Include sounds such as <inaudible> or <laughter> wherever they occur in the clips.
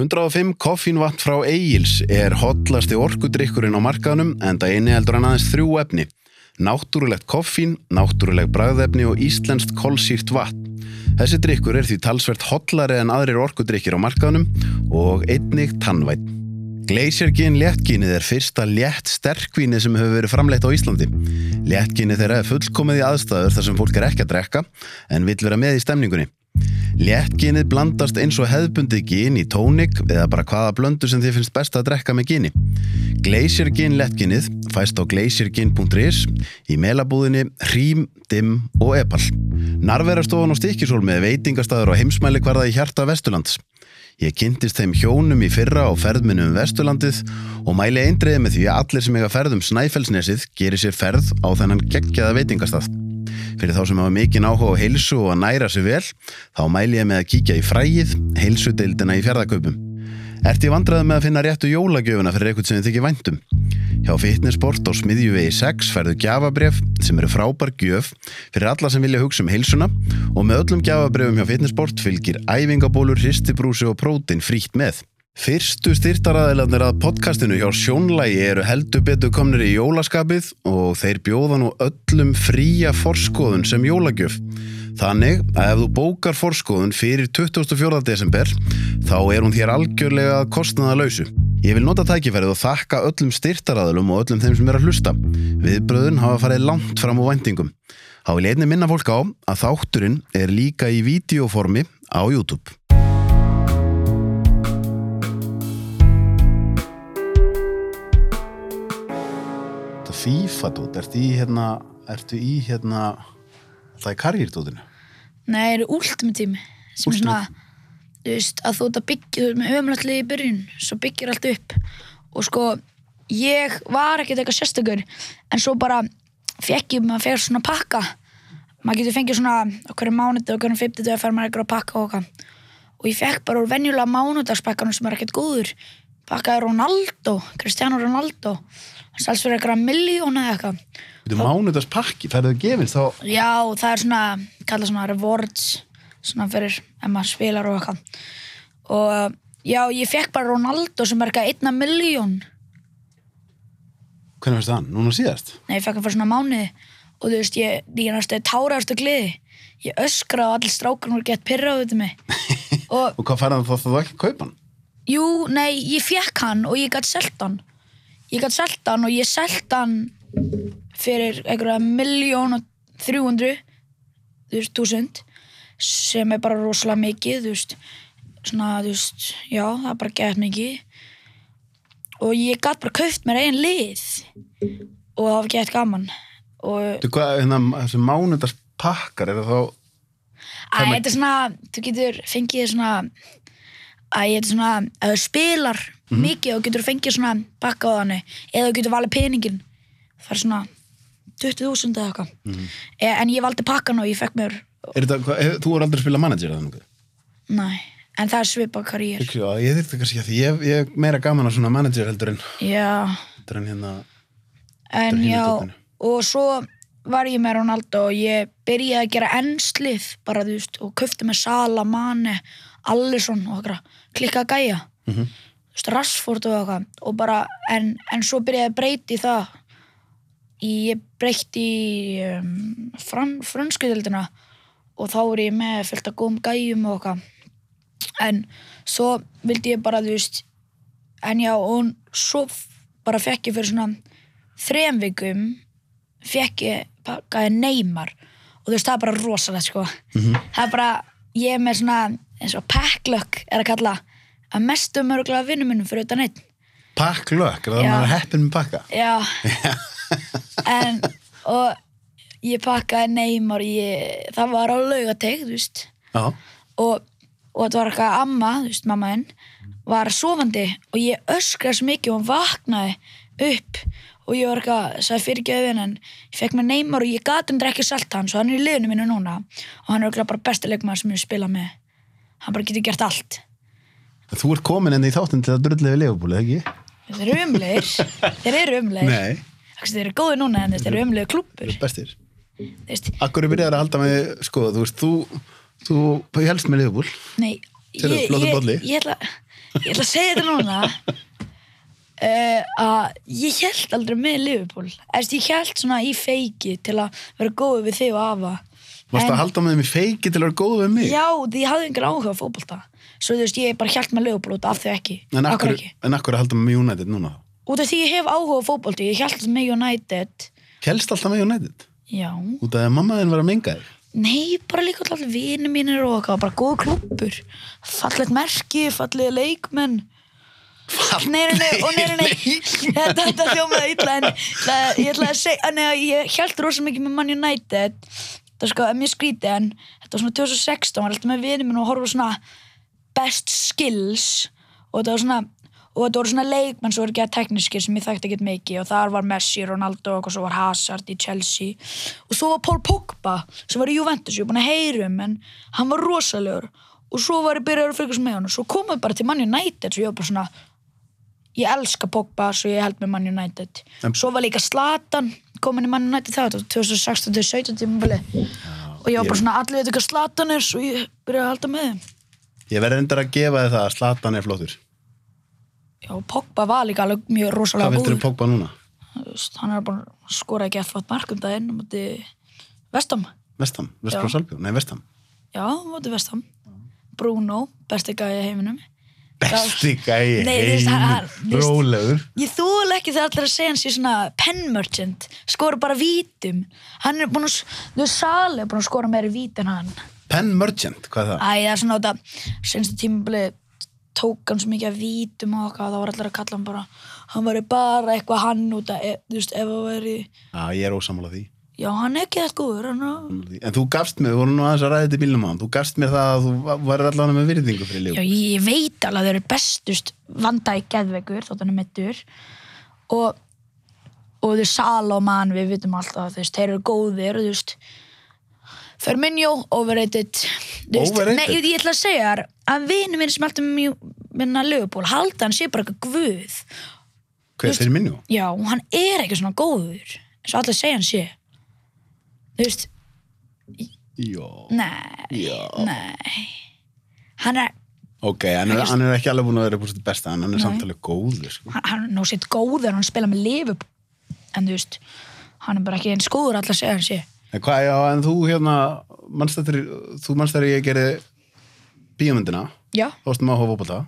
105 koffínvatn frá Egils er hotlasti orkudrykkurinn á markaðnum en það eini heldur hann aðeins þrjú efni. Náttúrulegt koffín, náttúruleg bragðefni og íslenskt kolsýrt vatn. Þessi drykkur er því talsvert hotlari en aðrir orkudrykkir á markaðnum og einnig tannvætt. Glacier-gin léttginið er fyrsta létt sterkvíni sem hefur verið framleitt á Íslandi. Léttginið þeirra er fullkomið í aðstæður þar sem fólk er ekki að drekka en vill vera með í stemningunni. Léttginið blandast eins og hefðbundið gin í tónik eða bara hvaða blöndu sem þið finnst best að drekka með gini. Glacier Gin léttginið fæst á glaciergin.is í melabúðinni Hrím, Dimm og Epal. Narverastofan og stikkisól með veitingastæður og heimsmæli hverða í hjarta Vesturlands. Ég kynntist þeim hjónum í fyrra á ferðminum um Vesturlandið og mæli eindriði með því að allir sem eiga ferðum Snæfellsnesið gerir sér ferð á þennan geggjaða veitingastað. Fyrir þá sem hafa mikinn áhuga á heilsu og að næra sig vel, þá mæli ég með að kíkja í frægið, heilsudeildina í fjárðaköpum. Ert ég vandraði með að finna réttu jólagjöfuna fyrir eitthvað sem þið þykir væntum? Hjá Fitnessport og Smiðjuvegi 6 færðu gjafabref sem eru frábær gjöf fyrir alla sem vilja hugsa um heilsuna og með öllum gjafabrefum hjá Fitnessport fylgir æfingabólur, hristibrúsi og prótin frítt með. Fyrstu styrtaræðilarnir að podcastinu hjá Sjónlægi eru heldur betur komnir í jólaskapið og þeir bjóða nú öllum fría forskóðun sem jólagjöf. Þannig að ef þú bókar forskóðun fyrir 24. desember þá er hún þér algjörlega kostnaða lausu. Ég vil nota tækifærið og þakka öllum styrtaræðilum og öllum þeim sem er að hlusta. Viðbröðun hafa farið langt fram á vendingum. Há vil einni minna fólk á að þátturinn er líka í videoformi á YouTube. Þetta FIFA dót, ertu í hérna ertu í hérna það er karriérdótinu Nei, það eru últum tími sem er svona, þú veist, að þú ert að byggja þú ert með ömlætlið í byrjun svo byggir allt upp. Og sko ég var ekkert eitthvað sérstökur en svo bara fekk ég maður fyrir svona pakka. Maður getur fengið svona okkur mánuði og okkur 50 dögur fer maður eitthvað að pakka og okkar og ég fekk bara úr venjulega mánudagspakkanum sem er ekkert góður pakkaði Ronaldo, Cristiano Ronaldo Sæls fyrir eitthvað miljón eða eitthvað. Þetta er mánudags pakki, færðu það gefins þá? Já, það er svona, kalla svona rewards, svona fyrir ef maður spilar og eitthvað. Og já, ég fekk bara Ronaldo sem er eitthvað einna miljón. Hvernig fyrst það? Núna síðast? Nei, ég fekk hann fyrir svona mánuði og þú veist, ég, ég næstu táraðast og gliði. Ég öskraði og allir strákar voru gett pyrraðið til mig. <laughs> og, og hvað færði það þá þú ekki kaupa hann? Jú, nei, ég fekk hann og ég gæti selgt hann. Ég gæti selgt hann og ég selgt hann fyrir einhverja miljón og þrjúundru þú veist, túsund sem er bara rosalega mikið þú veist, svona, þú veist já, það er bara gett mikið. Og ég gæti bara kauft mér einn lið og það var gett gaman. Og Þú hvað, hérna, þessi mánundars pakkar, er það þá Æ, þetta er svona, þú getur fengið svona að ég er svona, að þú spilar mm -hmm. mikið og getur fengið svona bakka á þannig, eða þú getur valið peningin það er svona 20.000 eða eitthvað mm -hmm. en ég valdi pakkan og ég fekk mér er þetta, hva, hef, Þú er aldrei að spila manager eða náttúrulega? Nei, en það er svipa karriér ég þurfti kannski að því ég, ég er meira gaman að svona manager heldur en Já heldur en hérna En já, tókinu. og svo var ég með Ronaldo og ég byrjaði að gera ennslið bara þú veist og köfti með Sala, Mane Allison og okkur klikka gæja. Mm -hmm. Rassford og eitthvað og bara, en, en svo byrjaði að breyti það. Ég breyti um, fran, franskuðildina og þá er ég með fylgt að góðum gæjum og eitthvað. En svo vildi ég bara þú veist en já og svo bara fekk ég fyrir svona þrem vikum fekk ég pakkaði neymar. Og þú veist það er bara rosalega sko. Mm -hmm. það er bara, ég er með svona eins og packlökk er að kalla að mestu mörgulega vinnum minnum fyrir utan einn. Packlökk, er það að er heppin með pakka? Já. <laughs> En og ég pakkaði neymar það var á laugateg og, og þetta var eitthvað amma, þú veist mammaðinn var sofandi og ég öskraði svo mikið og hann vaknaði upp og ég var eitthvað, sagði fyrir ekki auðvinn en ég fekk mér neymar og ég gati um drekki salt hans og hann er í liðinu mínu núna og hann er okkur bara bestilegmaður sem ég spila með hann bara getur gert allt. Þú ert komin enn í þáttun til að drullega við legubúli, ekki? Þeir eru umlegir <laughs> Þeir eru umlegir Nei. Þeir eru góði núna en þeir eru umlegir klúpur Bestir. Þeist, Akkur er byrjað að halda með, sko, þú veist, þú þú helst með legubúl Nei, Sérðu, ég, ég, ég, ætla, ég ætla að segja þetta núna uh, <laughs> að ég held aldrei með Liverpool ég held svona í feiki til að vera góð við þig og afa Varst En- að halda með í feiki til að vera góð við mig? Já, því ég hafði engar áhuga á fótbolta Svo þú veist, ég bara held með út af þau ekki En akkur, ekki? en akkur að halda með United núna? Út af því ég hef áhuga á fótbolti Ég held með United Helst alltaf með United? Já, Út af að mamma þinn var að menga þig? nei, bara líka allir vinir mínir og eitthvað, bara góð klúppur Fallegt merki, fallega leikmenn Nei, nei, nei, og nei, nei, nei <laughs> Þetta, þetta hljómaði illa en <laughs> ég ætla að segja, nei, ég held rosa mikið með Man United það er sko, mér skrítið en þetta var svona 2016, var alltaf með vinið minn og horfa svona best skills og þetta var svona og þetta voru svona leikmenn sem voru ekki að tekniskir sem ég þekkti ekkert mikið og þar var Messi, Ronaldo og svo var Hazard í Chelsea. Og svo var Paul Pogba sem var í Juventus, ég er búin að heyra um en hann var rosalegur. Og svo var ég byrjaður að fylgjast með hann og svo komum við bara til Man United svo ég var bara svona ég elska Pogba svo ég held með Man United. Svo var líka Zlatan komin í Man United þá, þetta var 2016-17 tímabili og ég var bara svona allir veit ekki hvað Zlatan er svo ég byrjaði að halda með þeim Ég verði endar að gefa þið það að Slatan er flottur. já, Pogba var líka alveg mjög Hvað rosalega vildur góður þú Pogba núna? Hann er bara að skora ekki eftir mark um daginn á móti? Vestam Já. Salbjörn? Nei, Vestam. já, móti Vestam Bruno, besti gæði heiminum Besti gæi veist- Rólegur. Ég þúl ekki þegar allir að segja hans í svona pen merchant, skora bara vítum hann er búin að, þú veist, Sali er búin að skora meiri vít en hann Penn Merchant, hvað það? Æ, það er svona þetta, senstu tímabili tók hann svo mikið af vítum og okkar, það var allir að kalla hann bara hann væri bara eitthvað hann út að, e, þú veist, ef það væri Já, ég er ósamála því. Já, hann er ekki þetta góður er. En þú gafst mér, við vorum nú aðeins að ræða þetta í bílnum á hann, þú gafst mér það að þú varir allavega með virðingu fyrir já, líf. ég veit alveg að þeir eru bestust vanda í geðveikur, þótt hann er mittur og og þú veist, Salomon, við vitum alltaf þú veist, þeir eru góðir, þú veist Firmino, overrated Þú Overrated? Nei, ég, ég ætla að segja þér að vinur minn sem alltaf mjög minna lögupól, halda hann sé bara eitthvað guð Hver fyrir minnu? Já, hann er ekki svona góður eins og allir segja hann sé Þú veist, Já. nei Já. Nei Hann er, Ok, hann er, hann er ekki alveg búin að vera úr sitt besta, en hann er Nei. samtalið góður, sko. hann, hann er nú sitt góður hann spila með lifu en þú veist, hann er bara ekki eins góður allir að segja hann sé En hvað, já, en þú hérna, manst þetta, þú manst þegar ég gerði bíómyndina, Já, þá varstu maður að hófa fótbolta.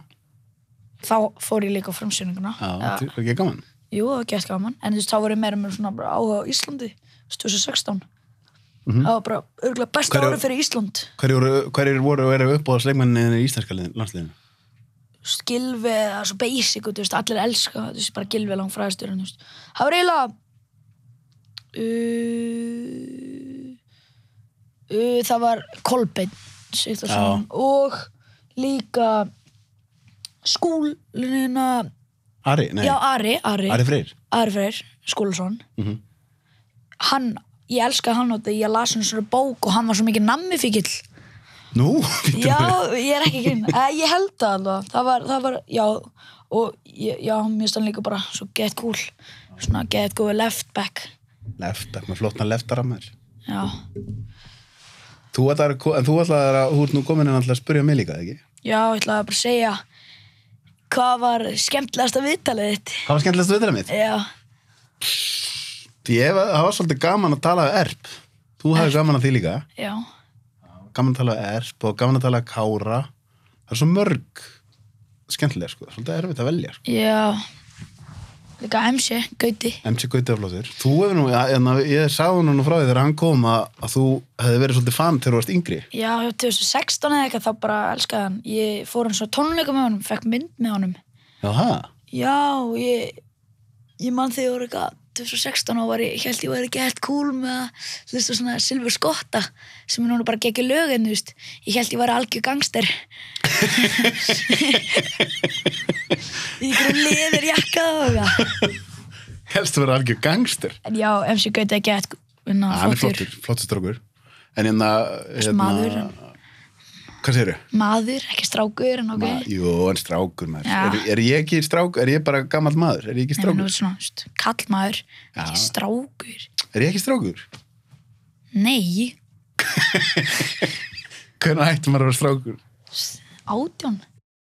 þá fór ég líka á frumsýninguna Já, það er ekki gaman. Jú, það var gett gaman, en þú veist, þá voru meira með svona bara áhuga á Íslandi, þú veist, 2016 það var bara örgulega besta árið fyrir Ísland. Hverjir voru, að vera upp á sleikmenninni í liðin- landsliðinu? Gylfi, það er svo basic veist, allir elska, veist, bara Gylfi langt fræðstur það var eiginlega uh, uh, það var Sigþórsson og líka skúlunina Ari, nei, já, Ari, Ari, Ari Freyr. Ari Freyr Skúlason. Mhm. hann, ég elska hann og ég las hann svona bók og hann var svo mikið nammifíkill. Nú, býttu já, ég er ekki grinn eh, ég held það alveg, það var, það var já, og ég, já, mér stann líka bara svo get cool, svona get góði left back. Left, með flottna leftara með þér. já, Þú ætlar, að- en þú ætlar að, þú ert nú komin inn alltaf að spyrja mig líka, ekki? já, ég ætlaði bara að segja hvað var skemmtilegasta viðtalið þitt? Hvað var skemmtilegast við þetta mitt? já, ég, það var svolítið gaman að tala um erp. Þú hafði gaman að því líka. já, Gaman að tala um erp og gaman að tala um kára. Það er svo mörg skemmtilega, sko. Svolítið erfitt að velja, sko. já líka MC, Gauti MC Gauti af flóttur. Þú hefur nú, en ég sagði nú frá því þegar hann kom að, að þú hefði verið svolítið fan þegar þú varst yngri. já, 2016 eða eitthvað þá bara elskaði hann ég fór hann svo tónleika með honum, fekk mynd með honum Já? Já, ég, ég man þegar ég 2016 og var ég, ég held ég var ekki helt cool með að hlusta á svona Silfur Skotta sem er núna bara geggjur lögin, þú veist ég held ég var algjör gangster í ykkur liður jakka Helst að vera algjör gangster. en já, MC Gauti er gett Hann er flottur, flottur strókur. En hérna... hérna maður. Hvað segirðu? maður, ekki strákur en ok Ma, jú, en strákur maður. Er, er ég ekki strákur? Er ég bara gammal maður? Er ég ekki en nú strákur? er svona, þú veist, kallmaður Já. ekki strákur Er ég ekki strákur? nei, <laughs> Hvernig hættum maður að vera strákur? átjón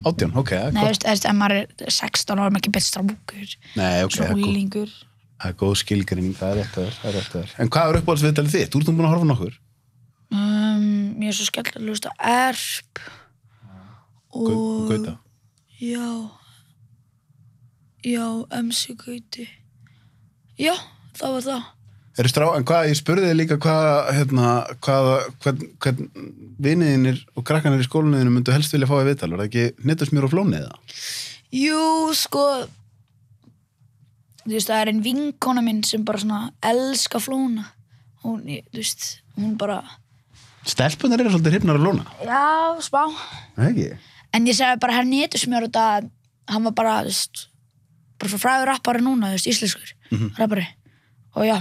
Átján, ok, Nei, gott. veist, ef maður er 16 ára, maður ekki best strákur Nei, ok, Sólingur það er góð skilgrinning, það er rétt að er þér. En hvað er uppáhaldsviðtalið þitt? Þú ert nú búin að horfa nokkur. Um, Mér er svo skellt að hlusta erp og Gauta. Já. Já, MC Gauti. Já, það var það. Strá, en hvað, ég spurði þig líka hvað, hérna, hvað, hvern, hvern viniðinir og krakkanir í skólanuðinu myndu helst vilja fá í viðtal, var það ekki nýttusmjör og flónið það? Jú, sko Þú veist, það er einn vinkona minn sem bara svona elska flóna. Hún, ég- þú veist, hún bara Stelpunar eru svolítið hrifnar að lóna, Já, það ekki? En ég segi bara, hann nýttu smjör þetta Hann var bara, þú veist Bara svo fræður rappari núna, þú veist, íslenskur Rappari. Og já.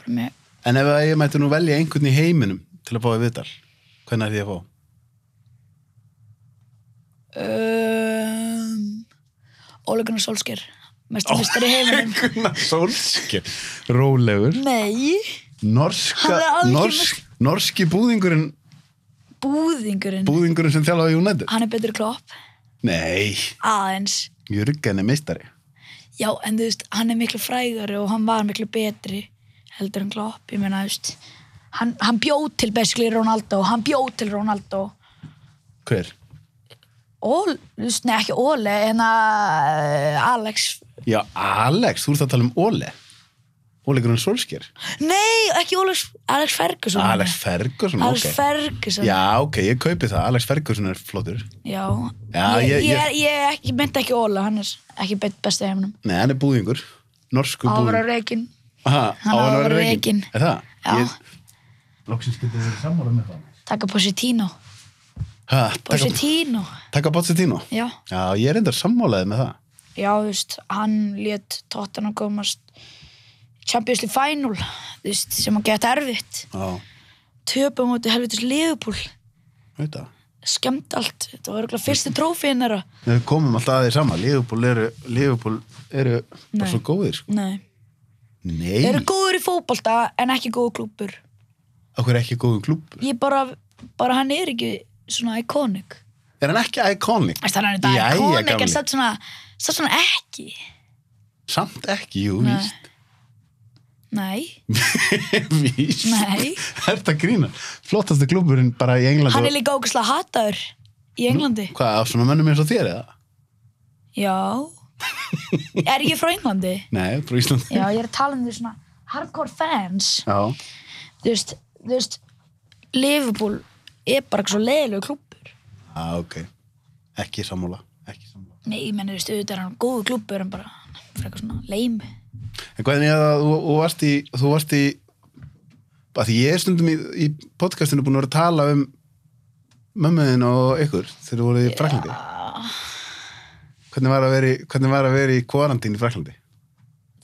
Bara með En ef að ég mætti nú velja einhvern í heiminum til að fá í viðtal, hvernig er því að fá? um, Ole Gunnar Solskjær Mestu mistar í heiminum. Gunnar Solskjær, rólegur. Nei. Norska, norsk, norski búðingurinn, Búðingurinn búðingurinn sem þjálfaði United. Hann er betur klopp Nei, Aðeins Jürgen er meistari. Já, en þú veist, hann er miklu frægari og hann var miklu betri heldur en klopp, ég meina, þú veist hann, hann bjóð til beskli Ronaldo hann bjóð til Ronaldo Hver? Ól, þú veist, nei ekki Óle en að Alex Já, Alex, þú ert að tala um Óle. Óle Gunnar Solskjær. Nei, ekki Alex, Alex Ferguson Alex Ferguson, Alex ok. Ferguson Já, ok, ég kaupi það. Alex Ferguson er flottur. Já, Já, ég, ég- ég, ég- myndi ekki Óla hann er ekki bet- besti heiminum Nei, hann er búðingur. Norsku búðingur. reikin Aha, hann á að vera rekinn. Er það? Já. Ég... Lóksins getur verið sammála með það. taka Positino Ha, taka, Positino, taka Pochettino. já Já, ég er endar sammálaðið með það. Já, þú veist, hann lét Tottenham komast í Champions League Final, veist, sem hann gett erfitt. Töpa mútið helvitis það. skemmt allt. Þetta var fyrsti trófiðin þeirra. Við komum alltaf að því sama. Liverpool eru, Liverpool eru bara svo góðir, sko. Nei. Nei, eru góður í fótbolta en ekki góður klúpur. okkur ekki góðum klúb. Ég bara, bara hann er ekki svona iconic. Er hann ekki? Æst, hann er gamli. en satt svona, satt svona ekki. Samt ekki, jú, víst. Nei, <laughs> víst. Nei. <laughs> Er þetta grína? Flottasti klúburinn bara í Englandi. hann er líka ógæslega hataður í Englandi. Hvað, af svona mönnum eins og þér eða? Já. <laughs> Er ég frá Englandi? Nei, frá Íslandi. Já, ég er að tala um því svona hardcore fans Já. þú veist, þú veist Liverpool er bara eitthvað svo leiðilegu klúbbur Já, ok. Ekki sammála. Ekki sammála. Nei, ég menn, þú veist, auðvitað er hann góðu klúbbur en bara frekar svona leimi En hvernig er það, þú, þú varst í, þú varst í, að því ég er stundum í, í podcastinu búin að vera að tala um mömmuðin og ykkur þegar þú voruð í Fraklandi. Hvernig var að vera í, hvernig var að vera í kvarantín í Fraklandi?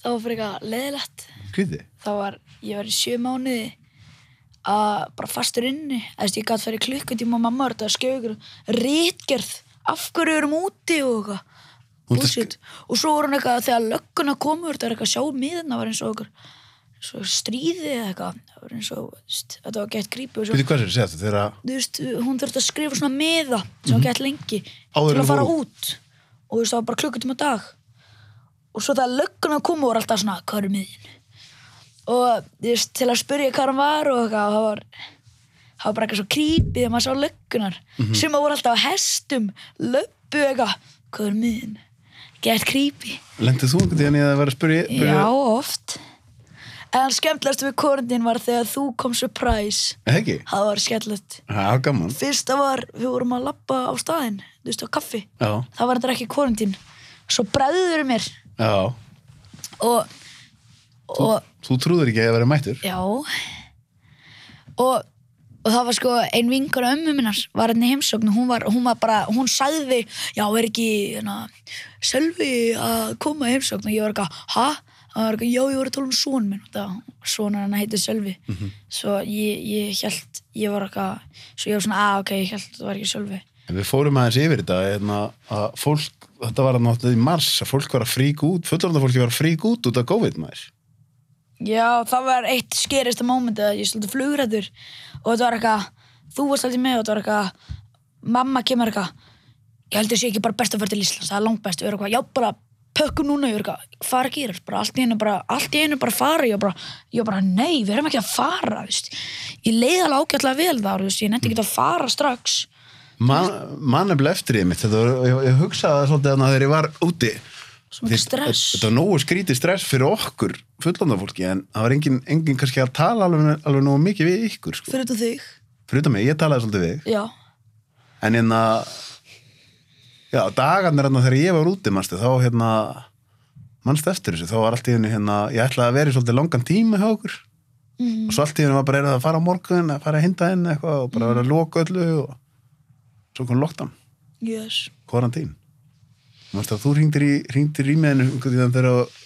Það var frekar leiðilegt Skrítið? Það var, ég var í sjö mánuði að bara fastur inni veist, ég gæti fyrir klukkutíma og mamma var þetta að skjögur rítgerð af hverju erum úti og eitthvað að Bullshit. og svo voru hann eitthvað þegar lögguna komur þetta er eitthvað að sjá miðna var eins og okkur svo stríði eða eitthvað. Það var eins og, þú þetta var gett grípi og svo, Veitir hvað segja þetta, þegar þú veist, hún þurfti að skrifa svona miða sem var gett lengi Mhm. Áður til að fara þú- út. Og þú veist, það var bara klukkutíma á dag. Og svo þegar lögguna komu voru alltaf svona, hvað er miðin og þú veist, til að spyrja hvað hann var og eitthvað, og það var það var bara eitthvað svo creepy þegar maður sá löggunar Mhm. sem að voru alltaf á hestum löppu eitthvað, hvað er miðin gett creepy lendið þú einhvern veginn í að vera að spyrja? Já, oft. En skemmtilegast við korundin var þegar þú kom surprise. Ekki? Það var skemmtilegt. Það var gaman. Fyrsta var, við vorum að lappa á staðinn, þú veist, á kaffi. Já, Það var þetta ekki korundin. Svo bræður mér já. og, og, Þú trúður ekki að ég vera mættur? já. Og, og það var sko, ein vingur ömmu minnar var hérna í heimsókn og hún var, hún var bara, hún sagði, já, er ekki, hérna, Sölvi að koma heimsókn? Og ég var eitthvað, ha? Það var eitthvað, já, ég var að tala um són minn. Og sonar hann heitir Sölvi. Svo ég, ég held ég var eitthvað, svo ég var svona, að ok, ég held það var ekki Sölvi. En við fórum aðeins yfir þetta hérna, að fólk, þetta var náttúrulega í mars að fólk var að frík út, fullorðan fólki var að frík út út af COVID maður. Já, það var eitt skerista mómentið að ég svolítið flugrættur og þetta var eitthvað, þú varst alltaf með og þetta var eitthvað mamma kemur eitthvað ég held sé ekki bara best að fyrir til Íslands það er langt best, við erum eitthvað, já bara pökkum núna, ég er eitthvað, hvað er að gera bara allt í einu bara, allt í einu bara fara. Ég bara, ég bara, nei, við erum ekki að fara veist. ég leiði alveg ágætlega vel þar veist, ég nefndi ekki að fara strax. Man, man vel eftir ég mitt þetta var, ég, ég hugsaði svolítið að þegar ég var úti þetta var nógu skrítið stress fyrir okkur fullandafólki en það var engin, engin kannski að tala alveg, alveg nógu mikið við ykkur sko. fyrir þetta þig. Fyrir þetta mig, ég talaði svolítið við já, en hérna já, dagarnir hérna þegar ég var úti mannstu, þá hérna mannstu eftir þessu, þá var allt í henni hérna ég ætlaði að vera í svolítið langan tíma hjá okkur. Mm. og svo allt í henni var bara að fara á morgun að fara að hinda henni eitthvað og bara vera að loka öllu og svo kom lockdown, yes. Mannstu að þú ringdir í, í með henni einhvern veginn þegar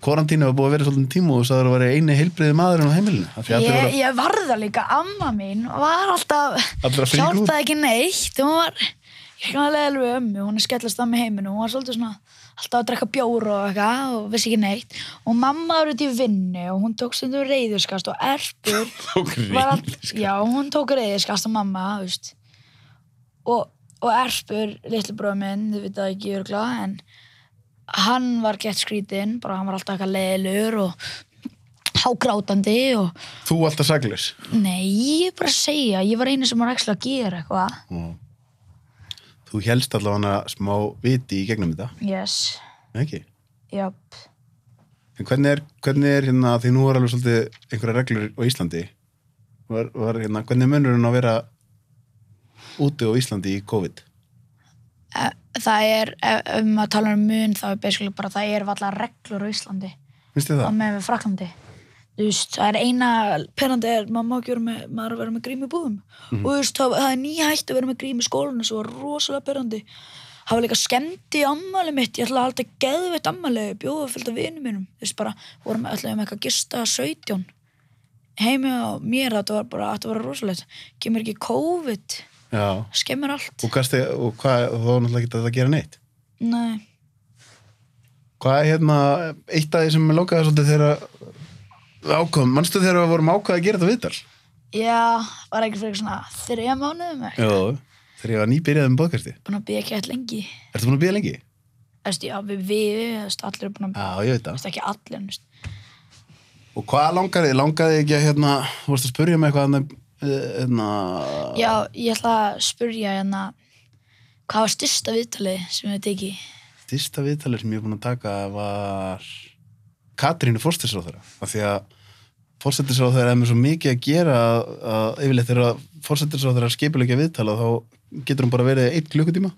karantínu var búið að vera svolítið tíma og þú sagður að vera eini heilbriði maðurinn á heimilinu? Ég, ég varða líka, amma mín var alltaf, að hjálpaði ekki neitt. Hún var, ég kann alveg alveg ömmu. Hún er skellast það með heiminu, hún var svolítið svona alltaf að drekka bjór og eitthvað og vissi ekki neitt. Og mamma var út í vinnu og hún tók stundum reyðuskast og erpur <laughs> Tók var all, já, hún tók reyðuskast á mamma, þú veist. Og, og erpur, litli bróð minn, þið veit það ekki örgla, en hann var gett skrítinn, bara hann var alltaf eitthvað leðilur og hágrátandi og þú alltaf saglis Nei, ég er bara að segja, ég var einu sem var ekki að gera eitthvað. þú helst allavega smá viti í gegnum þetta? Yes, ekki? Jöp. En hvernig er, hvernig er hérna, því nú er alveg svolítið einhverja reglur á Íslandi, var, var hérna, hvernig er munurinn að vera úti á Íslandi í COVID? E- Það er, ef ef maður tala um mun, þá er basically bara það er allar reglur á Íslandi á það? með við Fraklandi. Þú veist, það er eina penandi er, maður má ekki vera með, maður er að vera með grím í búðum. Og þú veist, það, það er nýhægt að vera með grím í skólinu, svo rosalega penandi. Það var líka skemmti ammali mitt, ég ætla að halda geðveitt ammali, bjóða fylgta vinum mínum. Þú veist, bara, vorum ætlaðum eitthvað að gista 17 heimi á mér, þetta var bara, þetta var rosalegt. Kemur ekki COVID, Já. skemmir allt. Og, kastu, og hvað, þá er náttúrulega ekki að gera neitt. Nei, Hvað er hérna, eitt af því sem er lókaði svolítið þegar við ákvæðum, mannstu þegar við vorum ákvæði að gera þetta viðtal? já, var ekki fyrir svona þrjá mánuðum. Já. Þegar ég var nýbyrjað um bóðkasti. Búin að býja ekki eitthvað lengi. Ertu búin að býja lengi? Já, við, við, allir er búin að, það. veist, ekki allir. Og hvað langaði, langaði ekki að hérna, vorst að spurja mig eitthvað hérna, Já, ég ætla að spurja hérna, hvað var styrsta viðtalið sem við tekið? fyrsta viðtalið sem ég er búin að taka var Katrínu fórstisráþara af því að fórstisráþara er með svo mikið að gera að, að yfirleitt þegar fórstisráþara skipulegja viðtala þá getur hún bara verið eitt klukkutíma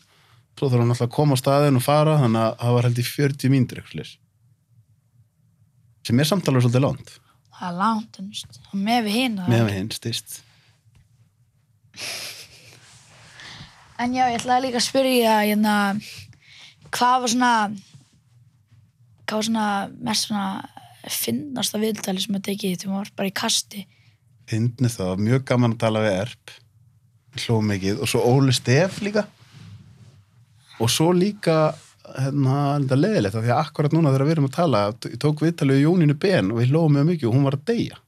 svo þarf hún alltaf að koma á staðin og fara þannig að það var held í 40 mínútur eitthvað svoleiðis. sem er samtalið svolítið langt Það er langt, veist, og með við hina. með við hinn styrst En já, ég ætlaði líka að spyrja, hérna, hvað var svona, hvað var svona mest svona finnasta viðtalið sem við tekið þegar maður var bara í kasti? Fyndni það, mjög gaman að tala við Erp. Hló mikið. Og svo Óli Stef líka. Og svo líka hérna, þetta leðilegt af því að akkurat núna þegar við erum að tala ég tók viðtalið við Jónínu Ben og við hlóðum mjög mikið og hún var að deyja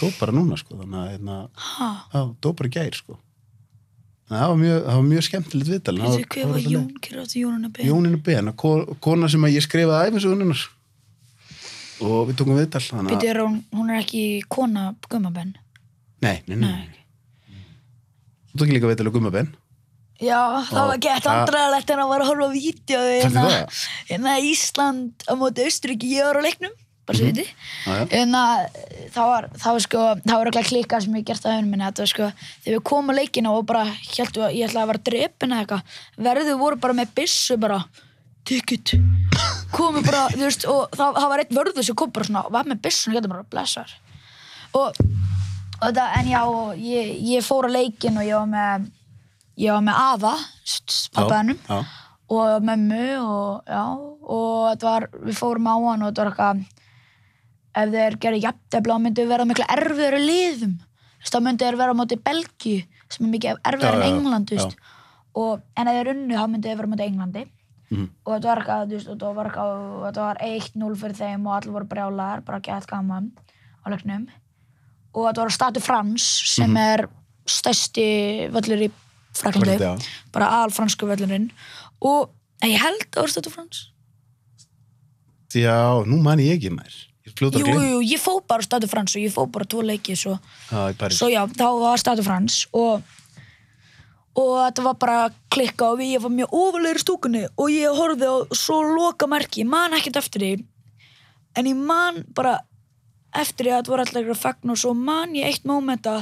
dó bara núna sko þannig að hérna, dó bara í gær sko þannig að það var mjög, það var mjög skemmtilegt viðtal veitu hver var Jón, hver átti Jónuna Ben? Jónínu Ben, ko- kona sem að ég skrifaði æfinsuguninnar og við tókum viðtal þannig að, Býtu, hún, hún er ekki kona Gumma Ben? nei, nei, nei, nei. þú tók líka viðtal við Gumma Ben Já, það Og var gett andræðalegt en að var að horfa á þér það? hérna Ísland á móti Austuríki, ég var á leiknum bara svo viti Já, já. en að það var, það var sko það var ekki klika sem ég gert að höfnum minni þetta var sko, þegar við komum á leikina og bara hjæltu að ég ætlaði að vera drepin eða eitthvað verðu voru bara með byssu bara ticket <laughs> komu bara, þú veist, og það, það var einn vörður sem kom bara svona, var með byssun og getur bara blessar og, og þetta, en já, og ég, ég fór á leikin og ég var með ég var með afa, pappaðanum já. og mömmu og já, og þetta var við fórum á hann og þetta var eitthvað ef þeir gerir jafntefla þá myndi við vera miklu erfiðari liðum. Þú veist, þá myndi þeir vera á móti Belgíu sem er mikið erfiðar Já, en. England og, en ef þeir unnu þá myndi þeir vera móti Englandi. Og þetta var eitthvað, þú veist, og þetta var eitthvað þetta var 1-0 fyrir þeim og allir voru brjálar bara gett gaman á leiknum. Og þetta var Statu Frans sem Mhm. er stærsti völlur í Fraklandi, já. bara al fransku völlurinn. Og ég held að það var stötu frans Já, nú man ég ekki mær. Jú, jú, ég fó bara stötu frans og ég fó bara tvo leiki svo, París. svo já, þá var stötu frans og og þetta var bara klikka og ég var mjög ofalegri stúkunni og ég horfði á svo loka merki, ég man ekkert eftir því en ég man bara eftir því að þetta voru allir að fagna og svo man ég eitt mómenta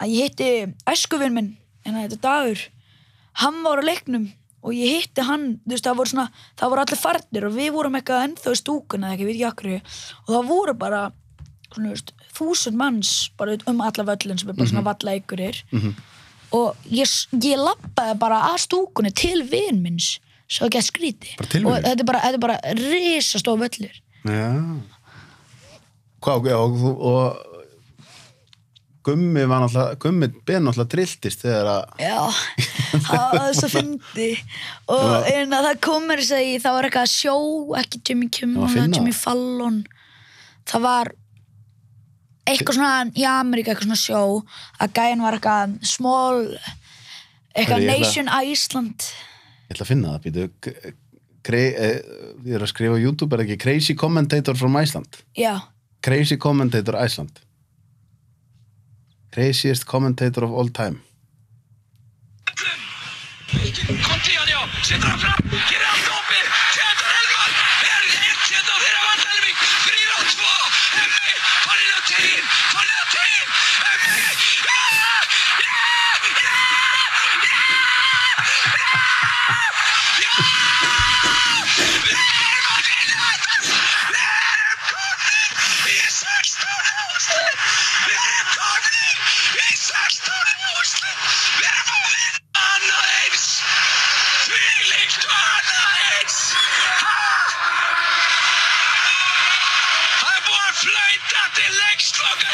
að ég hitti æskuvinn minn en þetta dagur. Hann var á leiknum og ég hitti hann þú veist það voru svona, það voru allir farnir og við vorum eitthvað ennþá í stúkunni eða ekki, veit ekki akkur og það voru bara svona, þú veist, þúsund manns bara um alla völlin sem er bara svona valla ykkurir og ég, ég lappaði bara að stúkunni til vin minns svo ekki að skríti og þetta er bara, þetta er bara risastóð völlur. Já. Hvað, og, þú- og Gummi var náttúrulega, Gummi ben náttúrulega trilltist þegar að, Já, það var svo fyndi <laughs> og en að það komur þess að það var eitthvað sjó, ekki Jimmy Kimmel að Jimmy. Fallon það var eitthvað svona í Ameríka, eitthvað svona sjó að gæinn var eitthvað small eitthvað ég ætla- Nation Iceland ég ætla að finna það, býtu, eh, ég er að skrifa á YouTube, er ekki Crazy Commentator from Iceland? Já, Crazy Commentator Iceland. Craziest Commentator of all time. Contiano, setur hann fram, gerir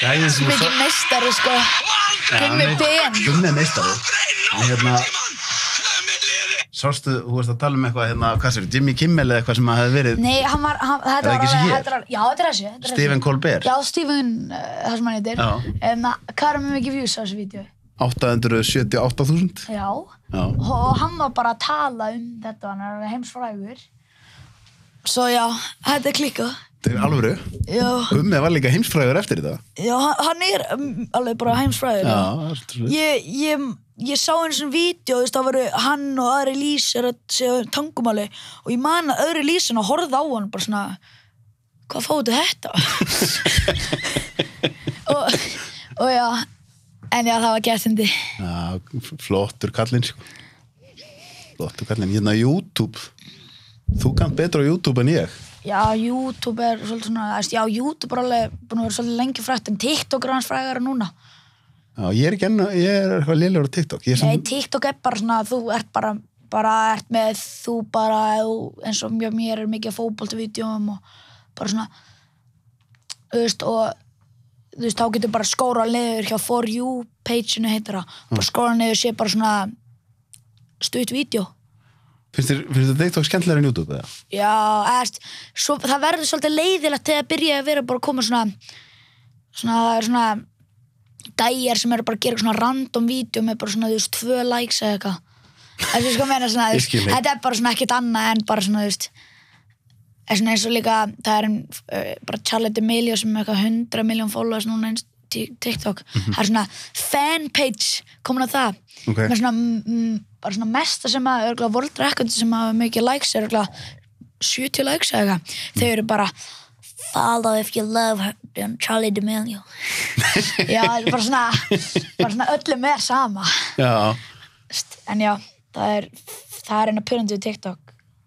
Gæðin sem mikið meistari sko Gummi Ben Gummi meistari. En hérna- Sástu, þú veist að tala um eitthvað hérna, hvað sér, Jimmy Kimmel eða eitthvað sem að hefði verið Nei, hann var, hann, þetta var alveg, já, þetta er þessi. Stephen Colbert. Já, Stephen, uh, það sem hann heitir. En að- hvað er með mikið views á þessu vídeo? 878.000. Já, Já. og hann var bara að tala um þetta hann er heimsfrægur svo já, þetta er klikkað Þetta er alvöru. já, Gummi var líka heimsfræður eftir þetta. já, hann- er um, alveg bara heimsfrægur Já, það er ég, ég, ég sá eins og vídeo þú veist, það voru hann og aðri lýsir að segja tangumáli og ég man að öðri lýsin og horfði á hann bara svona hvað fóðu þetta <laughs> og, og já en já, það var gæstindi Já, flottur kallinn, sko. Flottur kallinn. Hérna YouTube. Þú kannt betur á YouTube en ég. Já, YouTube er svolítið svona, veist, já, YouTube er alveg búin að vera svolítið lengi frætt, en TikTok er hans frægara núna. Já, ég er ekki enn, ég er eitthvað liðlegur á TikTok. Nei, sem, TikTok er bara svona, þú ert bara, bara ert með, þú bara, eins og mjög mér er mikið fótboltavídeóum og bara svona, þú veist, og þú veist, þá getur bara skóra niður hjá For You page-inu heitir það, bara skóra niður sé bara svona stutt vídeo. Finnst þér, TikTok skemmtilegur en YouTube eða? Já, eðst, svo, það verður svolítið leiðilegt þegar að byrja að vera bara að koma svona svona, það er svona gæjar sem eru bara að gera svona random vídeo með bara svona, þú veist, tvö likes eða eitthvað Það er sko að meina svona, <laughs> þú veist, þetta er bara svona ekkert annað en bara svona, þú veist eins og líka, það er uh, bara Charlie D'Amelio sem er eitthvað 100 miljón followers núna eins tí- TikTok það er svona fanpage komin að það Mhm. Ok. með svona, mm, bara svona mesta sem að Record sem að mikið likes er örgulega 70 likes eða eitthvað þau eru bara follow if you love her, Charlie D'Amelio <laughs> já, er bara svona bara svona öllum er sama Já. En já, það er það er eina pyrrandi við TikTok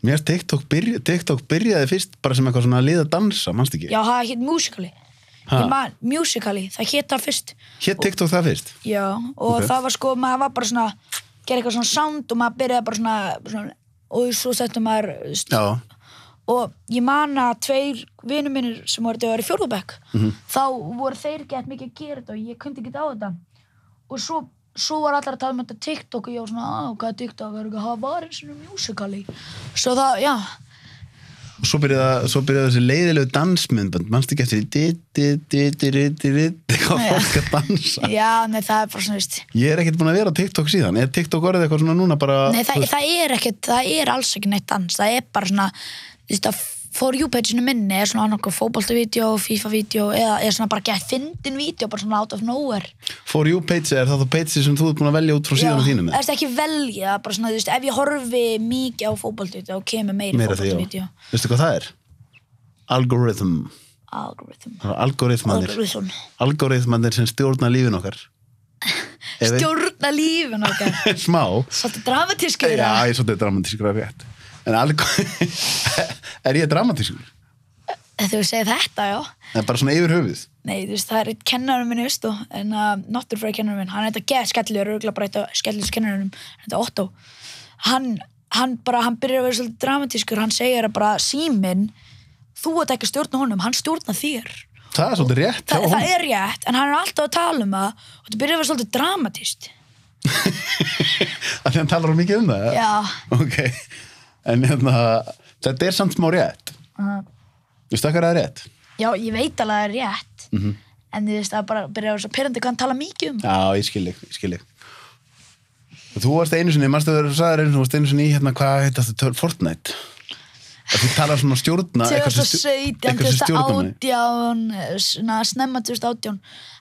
Mér TikTok, byrja, TikTok byrjaði fyrst bara sem eitthvað svona að liða dansa, mannst ekki? já, það hétt Musical.ly Ha? Ég man, Musical.ly, það hétt það fyrst Hér TikTok það fyrst? Já, og Ok. það var sko, maður var bara svona gera eitthvað svona sound og maður byrjaði bara svona, svona og svo settum maður og ég man að tveir vinur mínir sem voru þegar í fjórðubæk Mhm. þá voru þeir gett mikið að gera þetta og ég kundi ekki á þetta og svo, svo var allar að tala um þetta TikTok og ég var svona, að hvað er TikTok er ekki, það var eins og musical.ly svo það, já, Og svo byrjaði, þessi leiðilegu dansmyndbönd, mannst ekki eftir því? Di, di, di, di, di, di, di. hvað fólk að dansa? Já, nei, það er bara svona, veist. Ég er ekkert búin að vera á TikTok síðan. Er TikTok orðið eitthvað svona núna bara Nei, það, það er ekkert, það er alls ekki neitt dans. Það er bara svona, þú veist, að for you page-inu minni er svona annarkoð fótboltavídeó, FIFA-vídeó eða er svona bara gett fyndin vídeo bara svona out of nowhere For you page er það þá page sem þú ert búin að velja út frá síðan þínum það er ekki velja, bara svona, þú veist, ef ég horfi mikið á fótboltavídeó þá kemur meiri Meira því, fótboltavídeó já. Veistu hvað það er? Algorithm. Algorithm Algoritmanir. Algorithm Algoritmanir sem stjórna lífin okkar. <laughs> Stjórna lífin okkar <laughs> Smá. Svolítið dramatískur Já, ég er svolítið dramatískur að rétt. En algo... <laughs> er ég dramatískur? Þegar þú segir þetta, já Það er bara svona yfir höfuð. Nei, þú veist, það er eitt kennarum minn, veist þú, en uh, náttúrfræði kennarum minn, hann er þetta geð skellur, örgulega bara eitt af skellus kennarum, hann er þetta Otto. Hann, hann bara, hann byrjar að vera svolítið dramatískur, hann segir að bara síminn, þú ert ekki að stjórna honum, hann stjórna þér. Það er svolítið rétt. Það honum. er rétt, en hann er alltaf að tala um það og þetta byrjar að vera svolítið dramatíst. <laughs> Af því hann talar um mikið um það. Já. Ok. En hérna, þetta er samt smá rétt. Uh, Veistu hvað er rétt? já, ég veit alveg að það er rétt, Mhm. en þú veist, það bara byrjar að vera pyrrandi hvað hann tala mikið um. Já, ég skil þig, ég skil þig. Og Þú varst einu sinni, mannstu þegar þú sagðir einu sinni, þú varst einu sinni í hérna, hvað heit þetta, Fortnite? Að þú talar svona stjórna, eitthvað sem stjó- 2017, eitthvað sem stjórnar manni. 2018 svona snemma 2018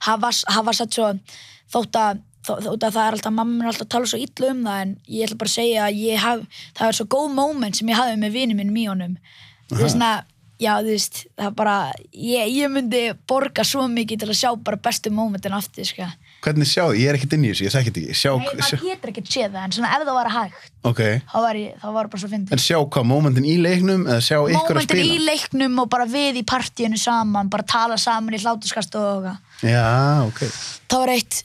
hafa, hafa satt svo þótt að, þótt að það er alltaf mamma er alltaf að tala svo illa um það en ég ætla bara að segja að ég haf, það er svo góð moment sem ég hafði með vinið minn í honum það er svona, já þú veist það er bara, ég, ég myndi borga svo mikið til að sjá bara bestu momentin aftur, sko Hvernig sjá, ég er ekkert inn í þessu, ég þetta ekki. Sjá, Nei, sjá, maður getur ekki séð það, en svona ef það var hægt ok. þá var ég, þá var bara svo fyndið En sjá hvað, momentin í leiknum eða sjá ykkur að Momentin spila? í leiknum og bara við í partíinu saman, bara tala saman í hlátuskast og eitthvað. Já, ok. Það var eitt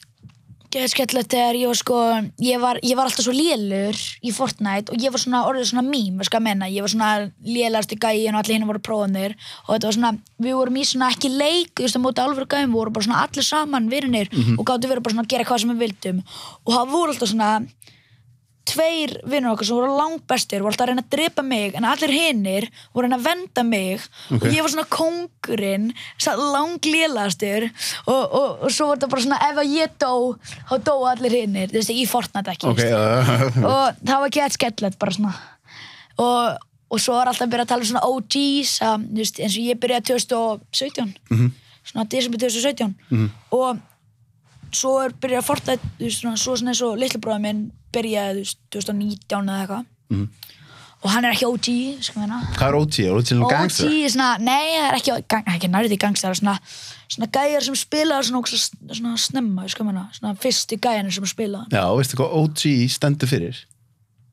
geða skemmtilegt þegar ég var sko, ég var, ég var alltaf svo lélur í Fortnite og ég var svona orðið svona mím, veist hvað að menna, ég var svona lélegasti gæin og allir hinn voru prófanir og þetta var svona, við vorum í svona ekki leik, þú veist að móti alveg gæin, við vorum bara svona allir saman virinir og gáttu verið bara svona að gera hvað sem við vildum. Og það voru alltaf svona tveir vinnur okkar sem voru langbestir voru alltaf að reyna að drepa mig en allir hinnir voru að reyna að venda mig. Ok. og ég var svona kóngurinn langlélastur og, og, og svo var þetta bara svona ef að ég dó þá dó allir hinnir, þú veist í Fortnite ekki Ok, veist. uh, og það var gett skellett bara svona. Og, og svo var alltaf að byrja að tala um svona OGs að, veist, eins og ég byrjaði 2017 Mhm. svona desember 2017 og svo er byrjað að svona, svo svona eins og litli bróða minn byrjaði þú veist, 2019 eða eitthvað Mhm. og hann er ekki OG sko hvað er OG? OG Gangster? er svona, nei það er ekki, gang, ekki nærið í gangstæðar svona, svona gæjar sem spila svona, svona, svona snemma sko meina, svona fyrstu gæjarnir sem spila Já, veistu hvað OG stendur fyrir?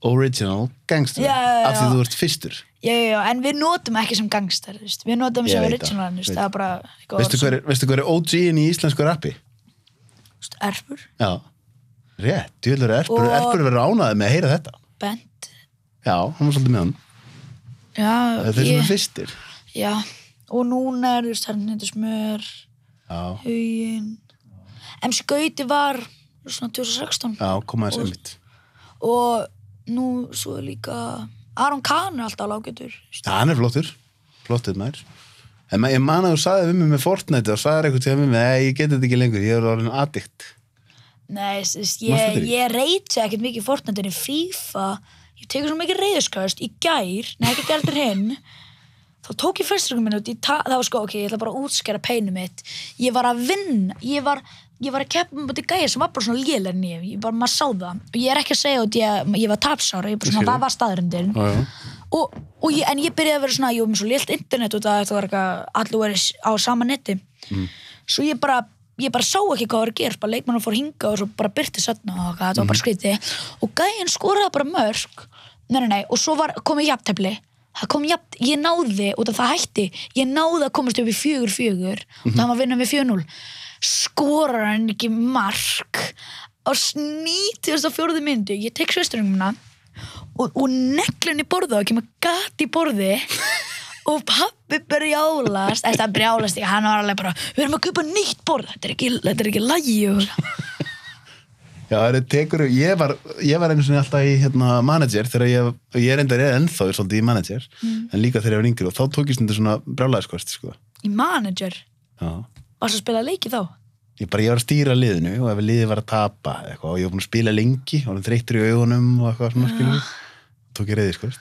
Original Gangster. Já, já, já. Af því þú ert fyrstur. en við notum ekki sem veist. við notum sem original er er- veistu hver er OG-in í íslensku rappi? Erfur, Já. Rétt, djúðlur erpur, Og- erpur verður ánaði með að heyra þetta. bent Já, hann var svolítið með hann. já, Það er sem ég- fyrstir. já, og núna er þú veist, hann hendur smör Já, hugin MC Gauti var svona 2016 já, koma þess Og- einmitt. og nú svo er líka Aron Kahn er alltaf lágjötur Já, hann er flottur. Flottur maður. En ég man að þú sagði við mig með Fortnite og sagði eitthvað til mig, nei, ég geti þetta ekki lengur, ég er orðin addict. Nei, ég, ég reyti ekkert mikið Fortnite en í FIFA ég tekur svo mikið reyðskast í gær, nei ekki gældur hinn þá tók ég fyrstökum minn út það var sko, ok, ég ætla bara að útskæra peinu mitt. Ég var að vinna ég var, ég var að keppa með þetta gæja sem var bara svona lélega en ég, ég bara, maður sá það. Og ég er ekki að segja út, ég, ég var tapsára ég bara svona, hvað var staðrindin Já, já. Og, og ég, en ég byrjaði að vera svona, ég var með svo lélt internet og það, það var eitthvað, allir verið á sama netti svo ég bara ég bara sá ekki hvað var að gera, bara leikmann fór hinga og svo bara byrti setna og þetta var bara skríti og gæinn skoraði bara mörg nei, nei, nei, og svo var komið jafntefli. Það kom jafn, ég náði út af það hætti ég náði að komast upp í fjögur fjögur og það var að vinna með 4-0 skorar hann ekki mark að fjóruði myndi ég tek sveisturinn og, og neglun í borðu og kemur gat í borði <laughs> og pappi brjálast eftir að brjálast ekki, hann var alveg bara við erum að kaupa nýtt borð, þetta er ekki, þetta er ekki lægi og <laughs> Já, það er tekur, ég var, ég var einu sinni alltaf í hérna, manager þegar ég, ég er enda er ennþá svolítið í manager, en líka þegar ég var yngri og þá tók ég svona brjálæðiskost, sko. í manager? Já. varst að spila leiki þá ég bara, ég var að stýra liðinu og ef liðið var að tapa eitthvað, og ég var búin að spila lengi og hann þreyttur í augunum og eitthvað svona skilur tók ég reyði, sko,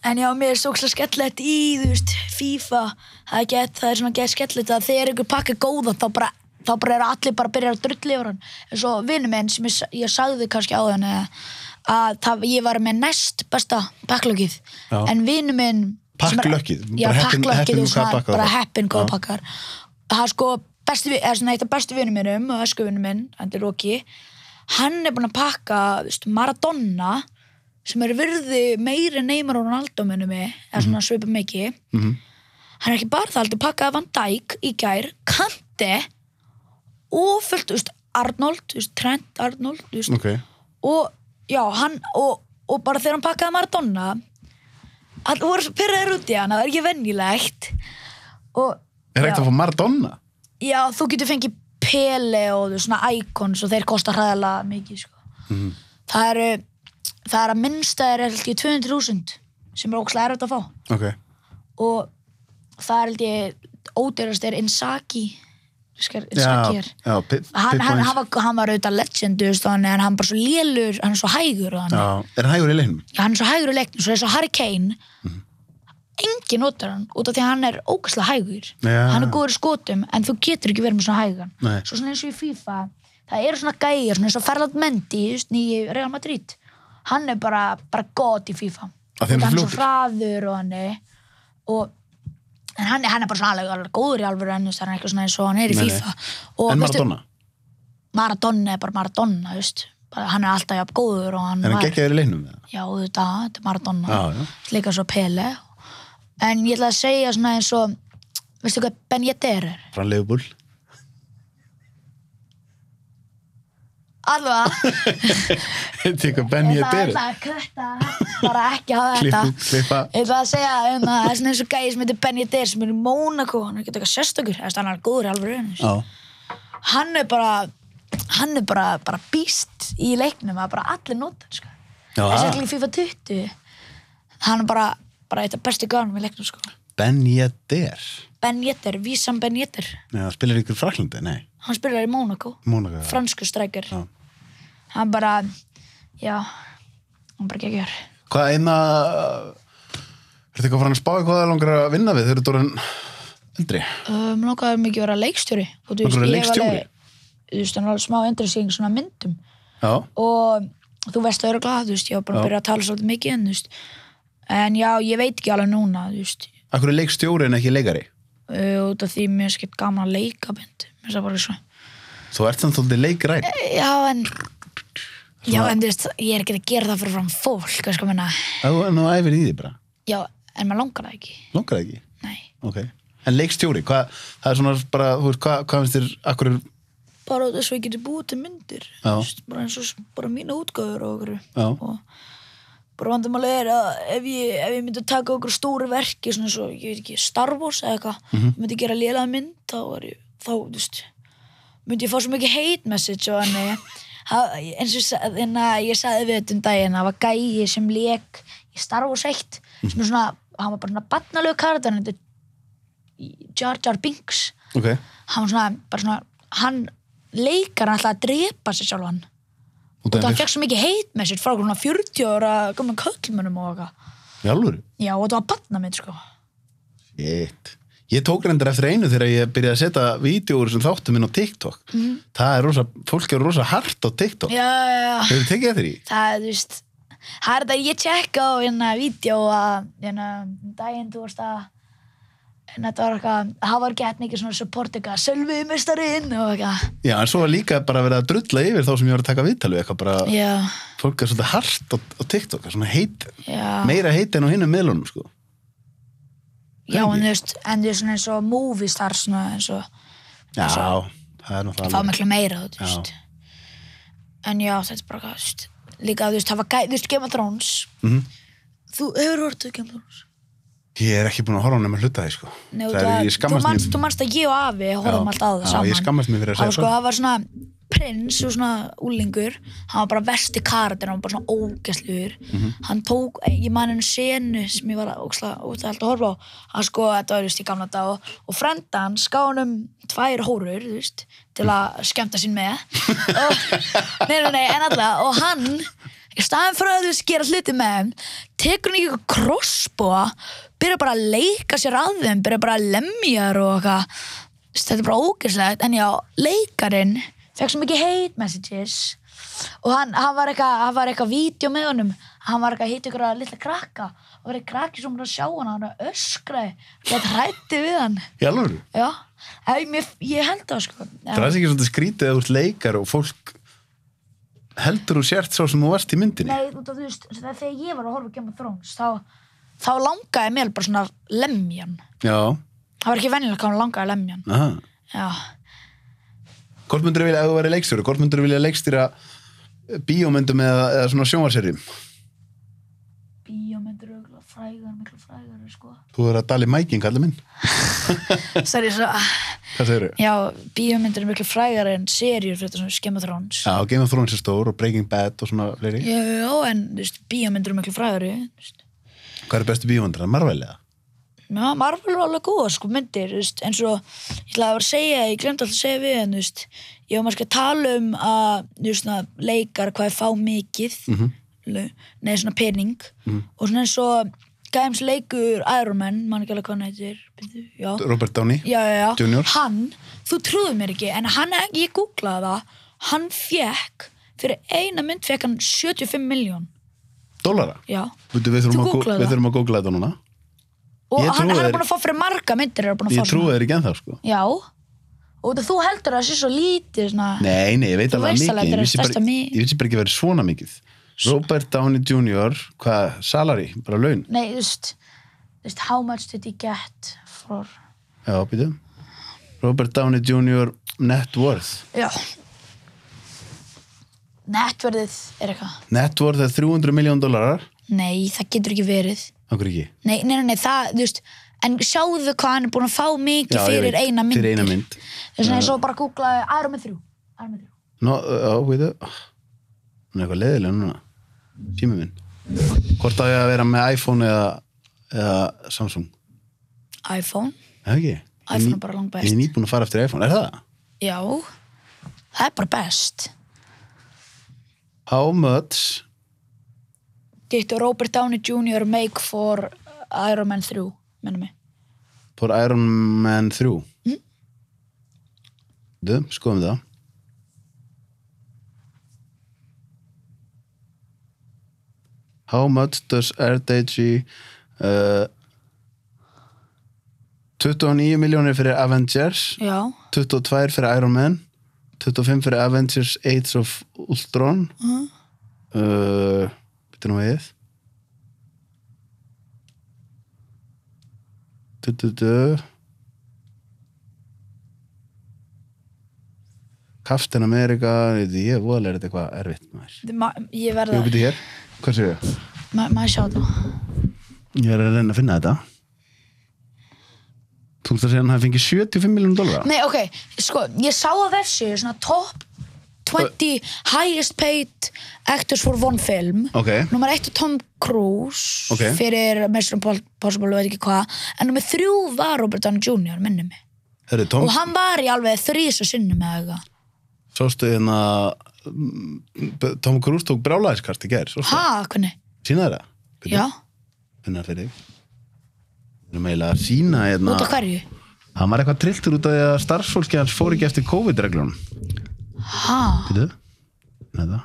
En já, mér er stókslega skellilegt í, þú veist, FIFA, það er, get, það er svona gett skellilegt að þegar ykkur pakka góða þá bara, þá bara eru allir bara að byrja að drulli yfir hann. En svo vinnu minn sem ég, ég sagði kannski á henni að það, ég var með næst besta pakklökið. En vinnu minn... er-? Já, Bara heppin- svona, pakkar það? er sko besti, eða svona eitt af bestu vinnu minnum og ösku vinnu minn, hann er Roki, hann er búinn að pakka, veist, Maradona sem er virði meiri Neymar og Ronaldo minnum mig, eða svona svipa mikið Mhm. hann er ekki bara það, heldur pakkaði Van Dijk í gær, Kante og fullt, veist, Arnold veist, Trent Arnold, þú veist ok, og já, hann og, og bara þegar hann pakkaði Maradona hann voru svo pyrraðir út í hann það er ekki venjulegt og er ekkert að fá Maradona? Já, þú getur fengið Pele og svona Icons og þeir kosta hræðilega mikið sko. Mhm. það eru það er að minnsta er held ég 200.000 sem er ókslega erfitt að fá. Ok, og það er held ég ódýrast er já, Inzaghi er já, hann, hann, hann, var, hann var auðvitað legend hann, hann bara svo lélur hann er svo hægur já, er hann hægur í leiknum? já, hann er svo hægur í leiknum svo er svo Harry Kane. Mhm. Engin notar hann út af því að hann er ógæslega hægur. Já. hann er góður í skotum en þú getur ekki verið með svona hægan. Nei. svo svona eins og í FIFA það eru svona gæjar, svona eins og Ferland Mendy nýji Real Madrid. Hann er bara, bara gott í FIFA. Hann er svo hraður og hann er og hann, er- hann er bara svona alveg, góður í alveg en hann er eitthvað svona eins og hann er í Nei. FIFA. Og, en Maradona, Maradona er bara Maradona þú veist. Hann er alltaf jafn góður og hann er hann geggjaður í leiknum? já, þetta, þetta er Maradona. Líka svo Pele en ég ætla að segja svona eins og veistu hvað Ben Yedder er? frá Leifbúl alveg Þetta er hvað Ben ég ég ætla er? að kvætta bara ekki Klippa, þetta. Klippa. Ég ætla að segja um, að það er svona eins og gæði sem heitir Ben Yedder sem er í Mónaco hann er ekki eitthvað sérstökur hann er góður í alveg hann er bara hann er bara, bara býst í leiknum. Að bara allir nota hann, sko. já. Þess að í FIFA 20 hann er bara, bara eitt af bestu gánum í leiknum sko. Ben Yedder. Ben Yedder, Vísam Ben Yedder. Nei, það spilar ykkur Fraklandi, nei. Hann spilar í Mónaco fransku Já. hann bara já, hann bara geggjör. Hvað eina Er þetta eitthvað frá hann að spá hvað það langar að vinna við? Þegar þú erum eldri? um, langaði mikið að vera leikstjóri. Þú Langar að vera ég leikstjóri? alveg- þú veist, hann var alveg smá endurýsing svona myndum. Já, og þú veist það eru veist, ég var bara að byrja að tala svolítið mikið en þú veist en já, ég veit ekki alveg núna, þú akkur er leikstjóri en ekki leikari? Uh, út af því mér er skipt gaman að leika mér er það bara svo. Þú ert samt svolítið leikræn. Já, en já, en þú veist, ég er ekki að gera það fyrir fram fólk, hvað sko Þú en þú æfir í því bara. Já, en maður langar það ekki. Langar það ekki? nei, Ok. En leikstjóri, hvað, það er svona bara, þú veist, hvað, hvað finnst þér, akkur er, bara þess að ég geti búið til myndir þú bara eins og bara mína útgáður og og bara vandamáli er að ef ég, ef ég myndi taka okkur stóri verki svona eins og, ég veit ekki, Star Wars eða eitthvað, Mhm. ég myndi gera lélega mynd þá ég, þá, veist myndi ég fá svo mikið hate message og hann eins og en að ég sagði við þetta um daginn það var gæi sem leik í Star Wars 1 Mhm. sem er svona, hann var bara svona barnalegu karakter hann heitir Jar Jar Binks ok hann var svona, bara svona hann leikar hann alltaf að drepa sér sjálfan Út og það fekk svo mikið hate message frá svona 40 ára gamla köllmönnum og eitthvað. Í alvöru? Já og þetta var barna mitt sko. Shit. Ég tók reyndar eftir einu þegar ég byrjaði að setja vídeóur sem þáttum inn á TikTok. Það er rosa, fólk er rosa hart á TikTok. Já, já, já, Hefur þið tekið eftir því? það er þú veist það er þetta, ég tjekka á hérna vídeo að hérna um daginn þú veist að en þetta var eitthvað, það var gett mikið svona support eitthvað, Sölvi mestarinn og eitthvað, Já, en svo var líka bara verið að drulla yfir þá sem ég var að taka viðtal við eitthvað bara, já, fólk er svolítið hart á, á TikTok, svona heit, já meira heit en á hinnum miðlunum, sko. já, Ekki? en þú veist, en þú veist svona eins og movie star svona eins og Já, það er náttúrulega alveg. miklu meira þú veist en já, þetta er bara, þú veist líka, þú veist, það var þú veist, Game of Thrones Mhm. þú hefur hortið Game of Thrones Ég er ekki búin að horfa á nema hluta því, sko. Nei, það er, ég skammast mér. þú manst að ég og afi horfum Já, alltaf á það já, saman ég skammast mér fyrir að Það segja sko, það. það var svona prins og svona úlingur hann var bara versti karakter, hann var bara svona ógæsluður hann tók, ég man henni senu sem ég var ógæslega útæðalt að horfa á hann sko, þetta var just í gamla dag og, og frenda hann ská hann um tvær hórur, þú veist, til að skemmta sín með <laughs> og, nei, nei, nei, en alltaf og hann, í staðin fyrir að þú veist gera hluti með þeim, tekur hann í eitthvað krossbúa, byrja bara að leika sér að þeim, byrja bara að lemja þær og eitthvað. Þetta er bara ógæslegt, en já, leikarinn fekk svo mikið hate messages. Og hann, hann var eitthvað hann var eitthvað vídeo með honum. Hann var eitthvað að hitta ykkur að litla krakka. Og verið krakki sem var að sjá hann hann var öskraði, þetta hrætti við hann. Alveg já, ég, mér, ég held það sko. Það er ekki svolítið skrítið að þú leikar og fólk heldur þú sért svo sem þú varst í myndinni? Nei, þú, þú veist, þegar ég var að horfa Game of Thrones þá, þá langaði mér bara svona lemjan. Já, það var ekki venjulega hvað hann langaði lemjan. Aha. Já, hvort myndur vilja, ef þú væri leikstjóri, hvort myndur vilja leikstýra bíómyndum eða, eða svona sjónvarserjum bíómyndur örugglega frægar, miklu frægar sko. þú er að dali mæking, kallið minn. <laughs> Sorry, svo, hvað segir þau? já, bíómyndur er miklu frægar en serjur fyrir þetta svona Game of Thrones. Já, Game of Thrones er stór og Breaking Bad og svona fleiri. Já, já, en þú veist, bíómyndur er miklu frægari þú veist. Hvað er bestu bíómyndir, Marvel eða? Já, Marvel var alveg góða, sko, myndir veist, eins og, ég ætlaði að vera að segja ég glemt alltaf að segja við, en veist ég var maður að tala um að, veist, leikar hvað er fá mikið mm nei, svona pening og svona eins og gæðum sem leikur Iron Man, mann ekki alveg hvað já, Robert Downey já, já, já, Junior. hann, þú trúður mér ekki en hann, ég googlaði það hann fekk, fyrir eina mynd fekk hann 75 miljón Dólara? já, Við, við, þurfum að, gó- googlaði við það? þurfum að googla þetta núna. Og Ég hann, er búin að fá fyrir marga myndir er Ég trúi þeir ekki ennþá sko. Já, og þú heldur að það sé svo lítið svona, Nei, nei, ég veit alveg mikið. Ég vissi bara, bara ekki vera svona mikið. Robert Downey Jr. Hvað, salary, bara laun? Nei, þú veist þú veist, how much did he get for Já, býtum Robert Downey Jr. net worth. Já netverðið er eitthvað. Net worth er 300 miljón dólarar nei, það getur ekki verið. Akkur ekki? Nei, nei, nei, nei, það, þú veist en sjáðu hvað hann er búin að fá mikið Já, fyrir eina Fyrir eina mynd. Þess vegna eins og bara googlaði Iron Man 3 Iron Man 3 Nó, já, veitu. Hún er eitthvað leiðilega núna. Tími minn. Hvort á ég að vera með iPhone eða, eða Samsung? iPhone, Er það ekki? iPhone er bara langt Ég er best nýbúin að fara eftir iPhone, er það? já, það er bara best How much Ditt Robert Downey Jr. make for Iron Man 3 minnum mig for Iron Man 3? Mm. Du, skoðum það How much does RDG uh, 29 miljónir fyrir Avengers já, 22 fyrir Iron Man 25 fyrir Avengers Age of Ultron. Mhm. uh, Býttu nú við. Du, du, du. Captain America ég er voðalega þetta eitthvað erfitt ég verða maður sjá það Ég er að reyna að finna þetta Þú ert að segja að hann hafi fengið 75 miljónum dólara Nei, ok, sko, ég sá að þessu svona top 20 highest paid actors for one film Ok, Númer 1 er Tom Cruise Ok. fyrir Mission Impossible, veit ekki hvað en númer 3 var Robert Downey Jr. minnum mig Herri, Tom, og hann var í alveg þrís og sinnum með eitthvað sástu hérna mm, Tom Cruise tók brálaðiskart í gerð Ha, hvernig? Sýna það? Já, það fyrir þig Við erum eiginlega að sína hérna út af hverju? Hann var eitthvað trilltur út af því að starfsfólki hans fór ekki eftir COVID-reglunum Ha, Býtu? Þetta?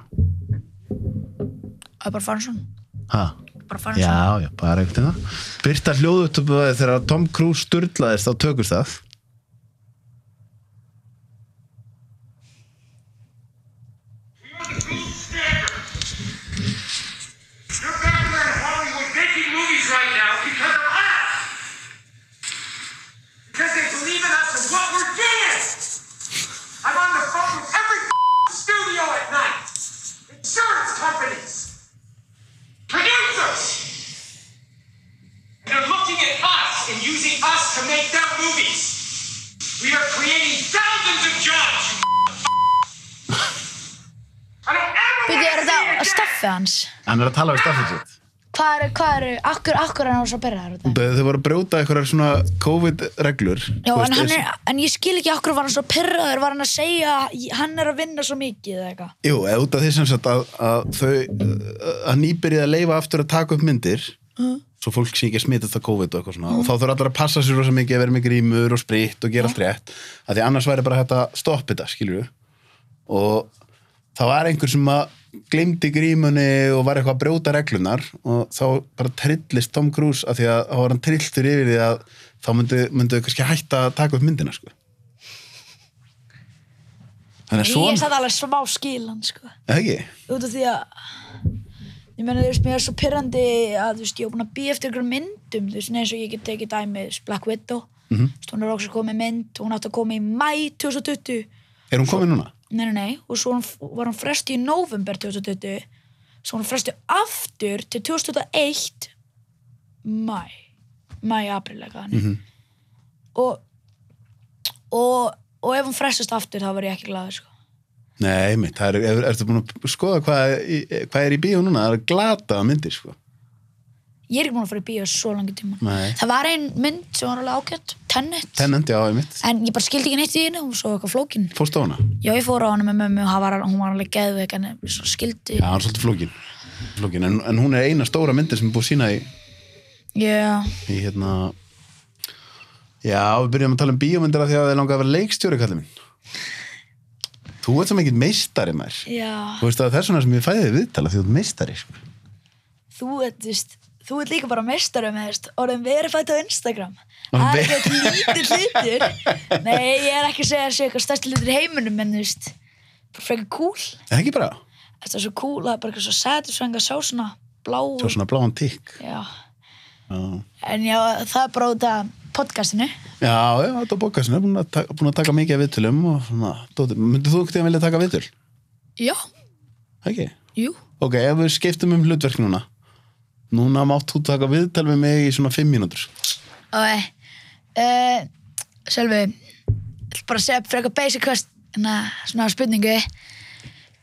það er bara farin svona Ha? bara farin svona Já, já, bara eitthvað Byrta hljóðu upp þegar Tom Cruise styrlaðist á tökustað staffið hans Hann er að tala við staffið sitt. Hvað eru, hvað eru, akkur, akkur er hann svo byrjaður út af Þau voru að brjóta eitthvað svona COVID-reglur. Já, en, hann er, en ég skil ekki akkur var hann svo pyrraður, var hann að segja að hann er að vinna svo mikið eða eitthvað. Jú, eða út af því sem sagt að, að þau, að nýbyrjið að leifa aftur að taka upp myndir, svo fólk sé ekki að smitast af COVID og eitthvað svona, og þá þurfa allir að passa sér rosa mikið að vera með grímur og spritt og gera allt rétt, að því annars væri bara hægt að stoppa þetta, skilur við. Og það var einhver sem að glemdi grímunni og var eitthvað að brjóta reglunar og þá bara trillist Tom Cruise að því að þá var hann trilltur yfir því að þá myndu, myndu kannski hætta að taka upp myndina, sko. Þannig að Ég svona, er satt alveg smá skilan, sko. eða ekki? Út af því að, ég meina, þú veist, mér er svo pyrrandi að, þú veist, ég er búin að býja eftir ykkur myndum, þú veist, eins og ég get tekið dæmi, þú veist, Black Widow, mm. -hmm. hún er okkur komið mynd, hún átti að koma í mæ 2020, Er hún komin núna? Nei, nei, nei, og svo var hún fresti í november 2020, svo hún fresti aftur til 2001, mæ, mæ, april, eitthvað, þannig. Mhm. og, og, og ef hún frestast aftur, þá var ég ekki glaður, sko. Nei, mitt, er, er, ertu búin að skoða hvað, hvað er í bíó núna? Það er glataða myndir, sko. Ég er ekki búin að fara í bíó svo langi tíma. Nei. Það var ein mynd sem var alveg ágætt, Tenet. Tennant, já, mitt. En ég bara skildi ekki neitt í henni og svo eitthvað flókin. Fórst á hana? Já, ég fór á hana með mömmu og það var, hún var alveg geðveik en svo skildi. Já, hann er svolítið flókin. flókin. En, en hún er eina stóra myndir sem er búið að sína í, Já, í hérna... Já, við byrjum að tala um bíómyndir af því að það er langað að vera leikstjóri, kallið minn. Þú ert sem ekkert meistari, mær. já. Þú veist að það er svona sem ég fæði viðtala því þú ert meistari, sko. Þú ert, þú veist, þú ert líka bara þess, orðin verifætt á Instagram. Það er ekki lítið hlutur. Nei, ég er ekki að segja að segja eitthvað stærsti hlutur í heiminum, en þú veist, bara frekar cool. Er það ekki bara? Þetta er svo cool, það er bara eitthvað svo satisfying að sjá svona blá. Svo svona bláan tikk. Já. Já, En já, það er bara út af podcastinu. já, já þetta er bókastinu, búin að, taka, búin að taka mikið af viðtölum og svona, dóttir. Myndið þú ekkert að vilja taka viðtöl? Já, Ekki? jú. Ok, ef við skiptum um hlutverk núna Núna mátt þú taka viðtal við mig í svona 5 mínútur Ok, uh, Sölvi, ég ætla bara segja fyrir eitthvað basic quest, na, svona spurningu.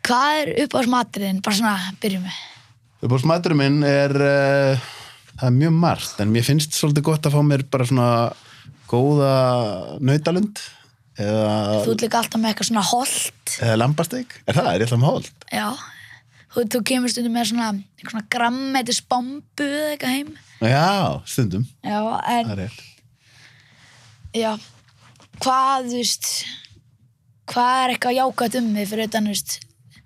Hvað er upp á smatriðin? Bara svona, byrjum við. Upp á smadurum minn er uh, Það er mjög margt En mér finnst svolítið gott að fá mér bara svona Góða nautalund Eða, Þú ert líka alltaf með eitthvað svona holt. eða lambasteik Er það? Er ég alltaf með hold? Já. Þú, þú kemur stundum með svona, svona grammetis bombu eða eitthvað heim. Já, stundum Já, en, já, hvað, þú veist, hvað er eitthvað jákvætt um þig fyrir þetta, þú veist,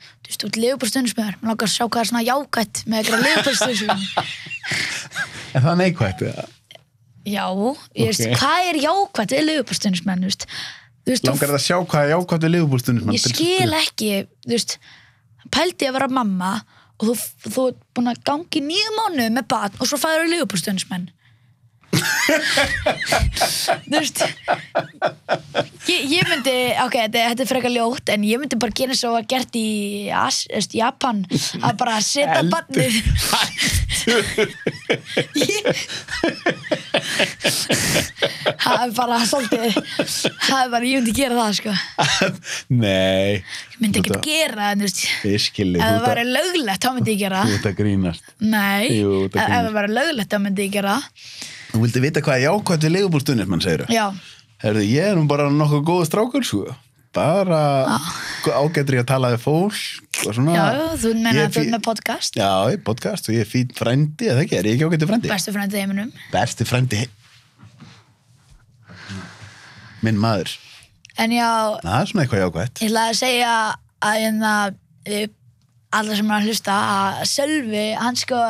þú veist, þú ert liðbúrstundismöður, mér langar að sjá hvað er svona jákvætt með eitthvað liðbúrstundismöður. <laughs> Er það neikvætt? eða? Já, ég veist, Ok. hvað er jákvæmt við liðbúrstundismenn, þú veist, Langar það að sjá hvað er jákvætt við liðbúlstunum ég skil ekki, þú veist, pældi að vera mamma og þú, þú ert búin að gangi nýju mánuð með batn og svo fæður liðbúrstundismenn. Þú veist ég, ég myndi ok, þetta, þetta er frekar ljótt en ég myndi bara gera svo að gert í As, veist, Japan að bara setja Ég- <laughs> það er bara svolítið það er bara, ég myndi gera það sko. Nei. Ég myndi ekki Þetta- gera það, þú ef það væri löglegt, þá myndi ég gera Þú það ert að grínast. Nei, ef það væri löglegt, þá myndi ég gera það Þú vildi vita hvað er jákvætt við liðbúlstunum mann segir já, Herðu, ég er nú bara nokkuð góð strákur sko. Bara ágætri að tala við fólk og svona. Já, þú Ég menna er að þú ert með podcast? Já, ég er podcast og ég er fýt frændi eða ekki, er ég ekki ágætri frændi? bestu frændið heiminum. Besti frændi hei- Minn maður. En já, Það er svona eitthvað jákvætt. Ég ætla að segja að hérna, uh, alla sem er að hlusta að Sölvi, hann sko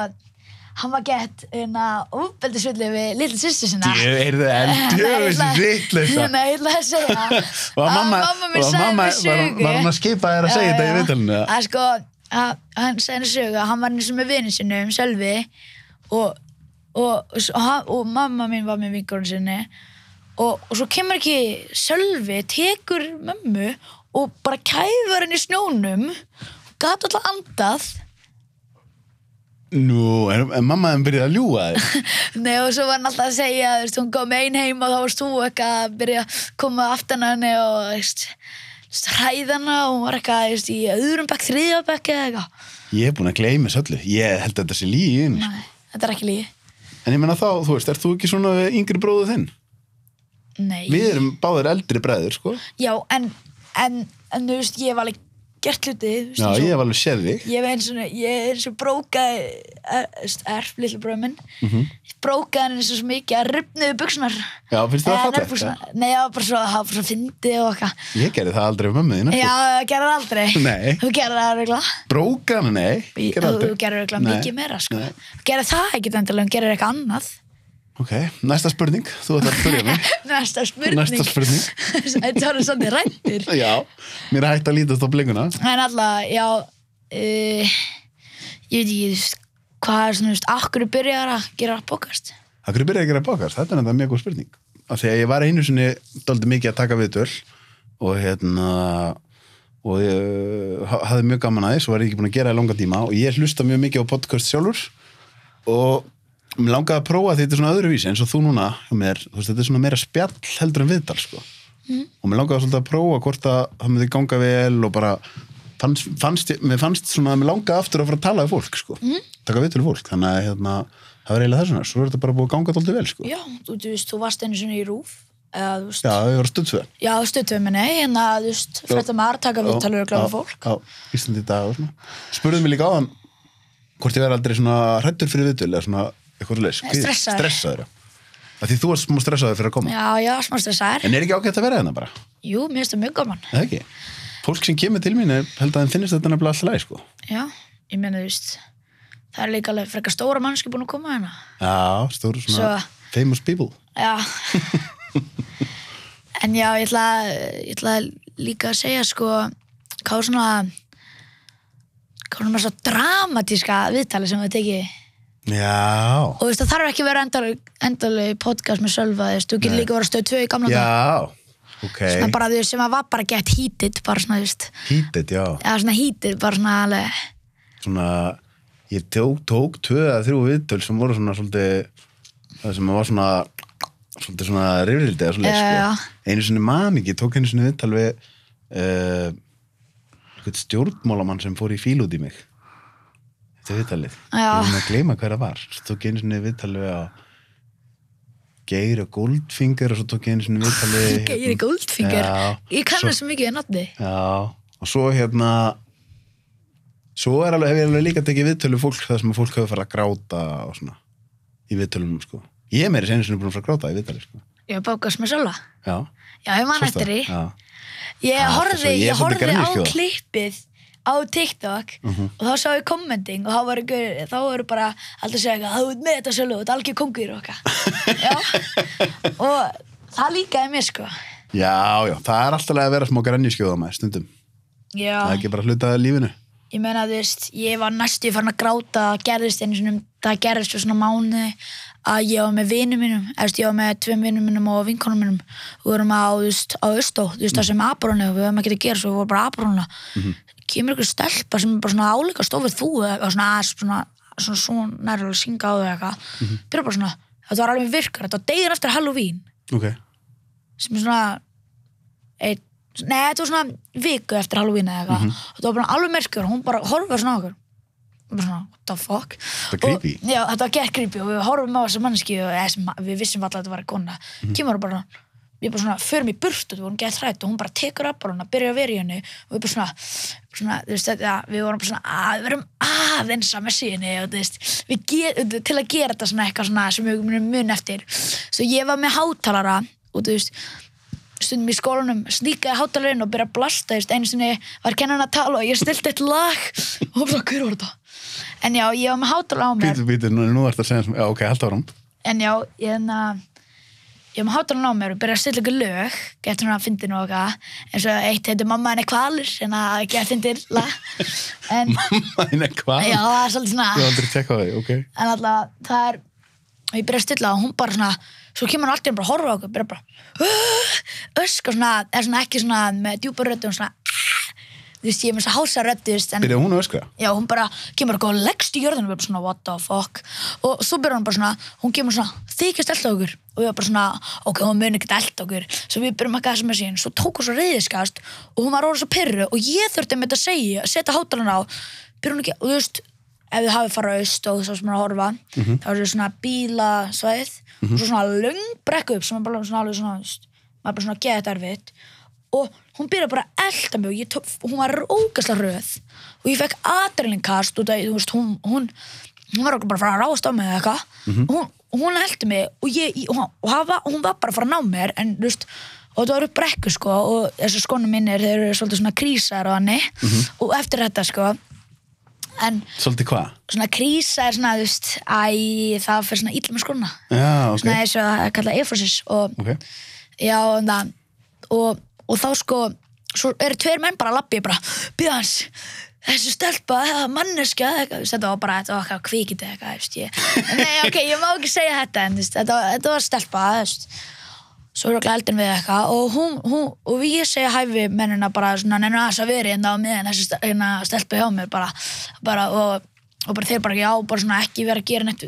hann var gett hérna útbeldisvillig við litlu sýstu sinna Ég er það eldjöfis vitleisa Nei, ég ætla að segja Var mamma, var, mamma var, var hún að skipa þér að segja þetta í viðtalinu? að sko, að, hann segði henni sögu að hann var eins og með vinnu sinni um Sölvi og, og, og, og, mamma mín var með vinkurinn sinni og, og svo kemur ekki Sölvi, tekur mömmu og bara kæfur henni í snjónum gat alltaf andað Nú, en, en mamma þeim byrjaði að ljúga þér <laughs> Nei, og svo var hann alltaf að segja veist, hún kom ein heim og þá varst þú eitthvað að byrja að koma aftan henni og veist, hræða hana og hún var eitthvað veist, í öðrum bekk, þriðja bekk eða eitthvað Ég er búin að gleyma þessu öllu. Ég held að þetta sé lígi inn. Nei, þetta er ekki lígi. En ég menna þá, þú veist, ert þú ekki svona yngri bróðu þinn? Nei. Við erum báðir eldri bræður, sko. Já, en, en, en þú veist, ég hef alveg gert hluti, þú Já, ég hef alveg séð þig. Ég er eins og brókaði, erf, lilla bróður minn, Mhm. brókaði hann eins og svo mikið að ripniðu buksunar. Já, finnst þér það Eh, fallegt, nærbuxurnar. Nei, var bara svo, var bara svo fyndið og eitthvað. Ég gerði það aldrei við mömmu þína. sko. Já, það gerði það aldrei. Nei. Þú gerði það regla. Brókan, nei. Þú gerði þú Nei. mikið meira, sko. Nei. Gerði það ekkert endilega, hún gerði eitthvað annað. Ok, næsta spurning. Þú ætlar að spyrja mig. <laughs> Næsta spurning. Næsta spurning. <laughs> Þetta var svolítið rættir. <laughs> Já, mér er hægt að lítast á blinguna. En alltaf, já, uh, ég veit ekki, hvað er svona, akkur byrjar að gera? Það hverju byrjaði að gera bókast? Þetta er þetta mjög góð spurning. Af því að ég var einu sinni dálítið mikið að taka viðtöl og hérna og ég ha- hafði mjög gaman að því, svo var ekki búin að gera það í langa tíma og ég hlusta mjög mikið á podcast sjálfur og mér langaði að prófa því þetta er svona öðruvísi eins og þú núna mér, þú veist, þetta er svona meira spjall heldur en viðtal, sko. Og mér langaði svolítið að prófa hvort að það myndi ganga vel og bara fannst, fannst, mér fannst svona að mér langaði aftur að fara að tala við fólk, sko. Taka viðtöl við fólk, þannig að hérna, það var eiginlega þessuna, svo er þetta bara búið að ganga dálítið vel, sko. Já, þú, þú veist, þú varst einu sinni í rúf, eða, veist, Já, ég var stundsveð. já, stöttuð minni, hérna, þú veist, svona. Hvort ég verði aldrei svona hrættur fyrir viðtöl eða svona eitthvað stressaður. Stressaður, Því þú varst smá stressaður fyrir að koma. Já, já, smá stressaður. En er ekki ágætt að vera hérna bara? Jú, mér finnst það mjög gaman. Eða ekki? Fólk sem kemur til mín er, held að þeim finnist þetta nefnilega alltaf læg, sko. Já, ég meina, þú veist, það er líka alveg frekar stóra mannski búin að koma hérna. Já, stóru svona Svo- famous people. Já. <laughs> en já, ég ætla, ég ætla líka að segja, sko, hvað var svona, hvað var svona svo dramatíska viðtali sem við tekið. Já. Og þú veist, það þarf ekki að vera endaleg, endaleg podcast með Sölva, þú getur líka að vera stöð tvö í gamla dag. Já. Ok. Svona bara, veist, sem að var bara gett hítið, bara svona, Hítið, já. eða svona hítið, bara svona alveg, Svona, ég tók, tók tvö eða þrjú viðtöl sem voru svona svolítið, það sem var svona, svolítið svona já. sko. Einu man ekki, tók einu sinni viðtal við uh, stjórnmálamann sem fór í fíl út í mig. Þetta er viðtalið. Já. Ég er með að gleyma hver það var. Svo tók einu sinni viðtalið við að Geir og Goldfinger og svo tók einu sinni viðtalið <laughs> Geiri Goldfinger. Já. Ég kann Svo- mikið í nafni. Já, og svo hérna svo er alveg, hef ég alveg líka tekið viðtölu fólk þar sem fólk hefur farið að gráta og svona í viðtölunum sko ég er meiri sem er búin að fara að gráta í viðtali sko Ég hef bókast með Sölva. já, Já, ég man eftir því. Ég horfði á gremjuskjóða. klippið á TikTok Mhm. og þá sá ég kommenting og þá ykkur, þá voru bara alltaf að segja eitthvað, þú ert með þetta sjálf, þú ert algjör kongur og eitthvað. Já, og það líkaði mér sko. já, já, það er alltaf að vera smá grænjuskjóða með stundum, Já, það er ekki bara hluta af lífinu ég meina þú veist, ég var næstu farin að gráta, gerðist einu sinum, það gerðist fyrir svona mánu að ég var með vinum mínum, veist, ég var með tveim vinum mínum og vinkonum mínum. Við vorum á, á Östó, þú veist, það sem og við höfum ekki að gera svo, við vorum bara Abrona kemur ykkur stelpa sem er bara svona áleika stofið þú eða svona, svona, svona, svona nærlega að syngja á þau eitthvað. Byrja bara svona, þetta var alveg virkar þetta var degir eftir Halloween. Ok, sem er svona eitt, nei, þetta var svona viku eftir Halloween eða eitthvað. Og þetta var bara alveg merkjur hún bara horfði svona okkur what the fuck? Þetta og, já, þetta var gett creepy og við horfum á þessa mannski og sem, við vissum alltaf að þetta var kona. Kemur bara við bara svona, förum í burtu, við vorum gett hrætt og hún bara tekur upp hana, byrja að vera í henni og við bara svona, svona þú veist, þetta, við vorum bara svona, að, við erum aðeins að messi henni og þú veist, get, til að gera þetta svona eitthvað svona sem við munum mun eftir. Svo ég var með hátalara og þú veist, stundum í skólanum sníkaði hátalarinn og byrja að blasta einu sinni var kennan að tala og ég stilti eitt lag og bara, hver var þetta? En já, ég var með hátalara á mér. Bítur, bítur, nú, nú ertu að segja sem, já, ok, held áram en já, ég hérna ég var með hátalarinn á mér og byrja að stilla ykkur lög getur hann að fyndinu og eitthvað. Eins og eitt heitir mamma henni kvalir en að ekki að fyndir lag en <laughs> Nei, hvað? já, það er svolítið svona Ég hef aldrei tekkað því, ok. En alltaf það er og ég byrja að stilla og hún bara svona svo kemur hann alltaf bara að horfa okkur byrja bara ösk og svona, er svona ekki svona með djúpa röddu og svona þú veist ég er með þess að hása röddu þú veist, en Byrjaði hún að öskra? já hún bara kemur og leggst í jörðinu og við bara svona what the fuck? Og svo byrja hún bara svona, hún kemur svona þykist elda okkur. Og við bara svona ok, hún muni ekkert elda okkur. Svo við byrjum að gasa með sín, svo tók hún svo reyðiskast og hún var orðið svo pyrru og ég þurfti með þetta að segja setja hátalan á byrja hún ekki, og þú veist ef þið hafið farið aust og þess að horfa Mhm. þá er það svona bílasvæð og svo svona löng brekku upp sem er bara svona alveg svona, þú veist, maður er bara svona geðið erfitt. Og hún byrjaði bara að elda mig og ég tók, hún var ógæslega röð og ég fekk adrenalinkast og það, þú veist, hún, hún hún var okkur bara að fara að ráðast á mig eða eitthvað Mhm. og hún, hún eldi mig og, ég, og, og hún, var, hún var bara að fara að ná mér en þú veist, og það upp brekku sko og þessi skonu mínir, þeir eru svolítið svona krísar og hanni Mhm. og eftir þetta sko en Svolítið hvað? svona krísa er svona, þú veist, æ, það fyrir svona illa með skona. Já, ok. Svona það er kallað efosis og, Ok. já, og það, og, og þá sko, svo eru tveir menn bara að lappi, bara, Björns, þessu stelpa, eitthvað, veist, þetta var bara, þetta var eitthvað eða eitthvað, nei, <laughs> ok, ég má ekki segja þetta, en þetta, þetta var stelpa, veist, svo er okkur eldin við eitthvað og hún, hún, og ég segja hæfi mennina bara svona, neina þess að veri hérna á miðan stel- hérna, stelpu hjá mér bara, bara og, og bara þeir bara já, bara svona ekki vera að gera neitt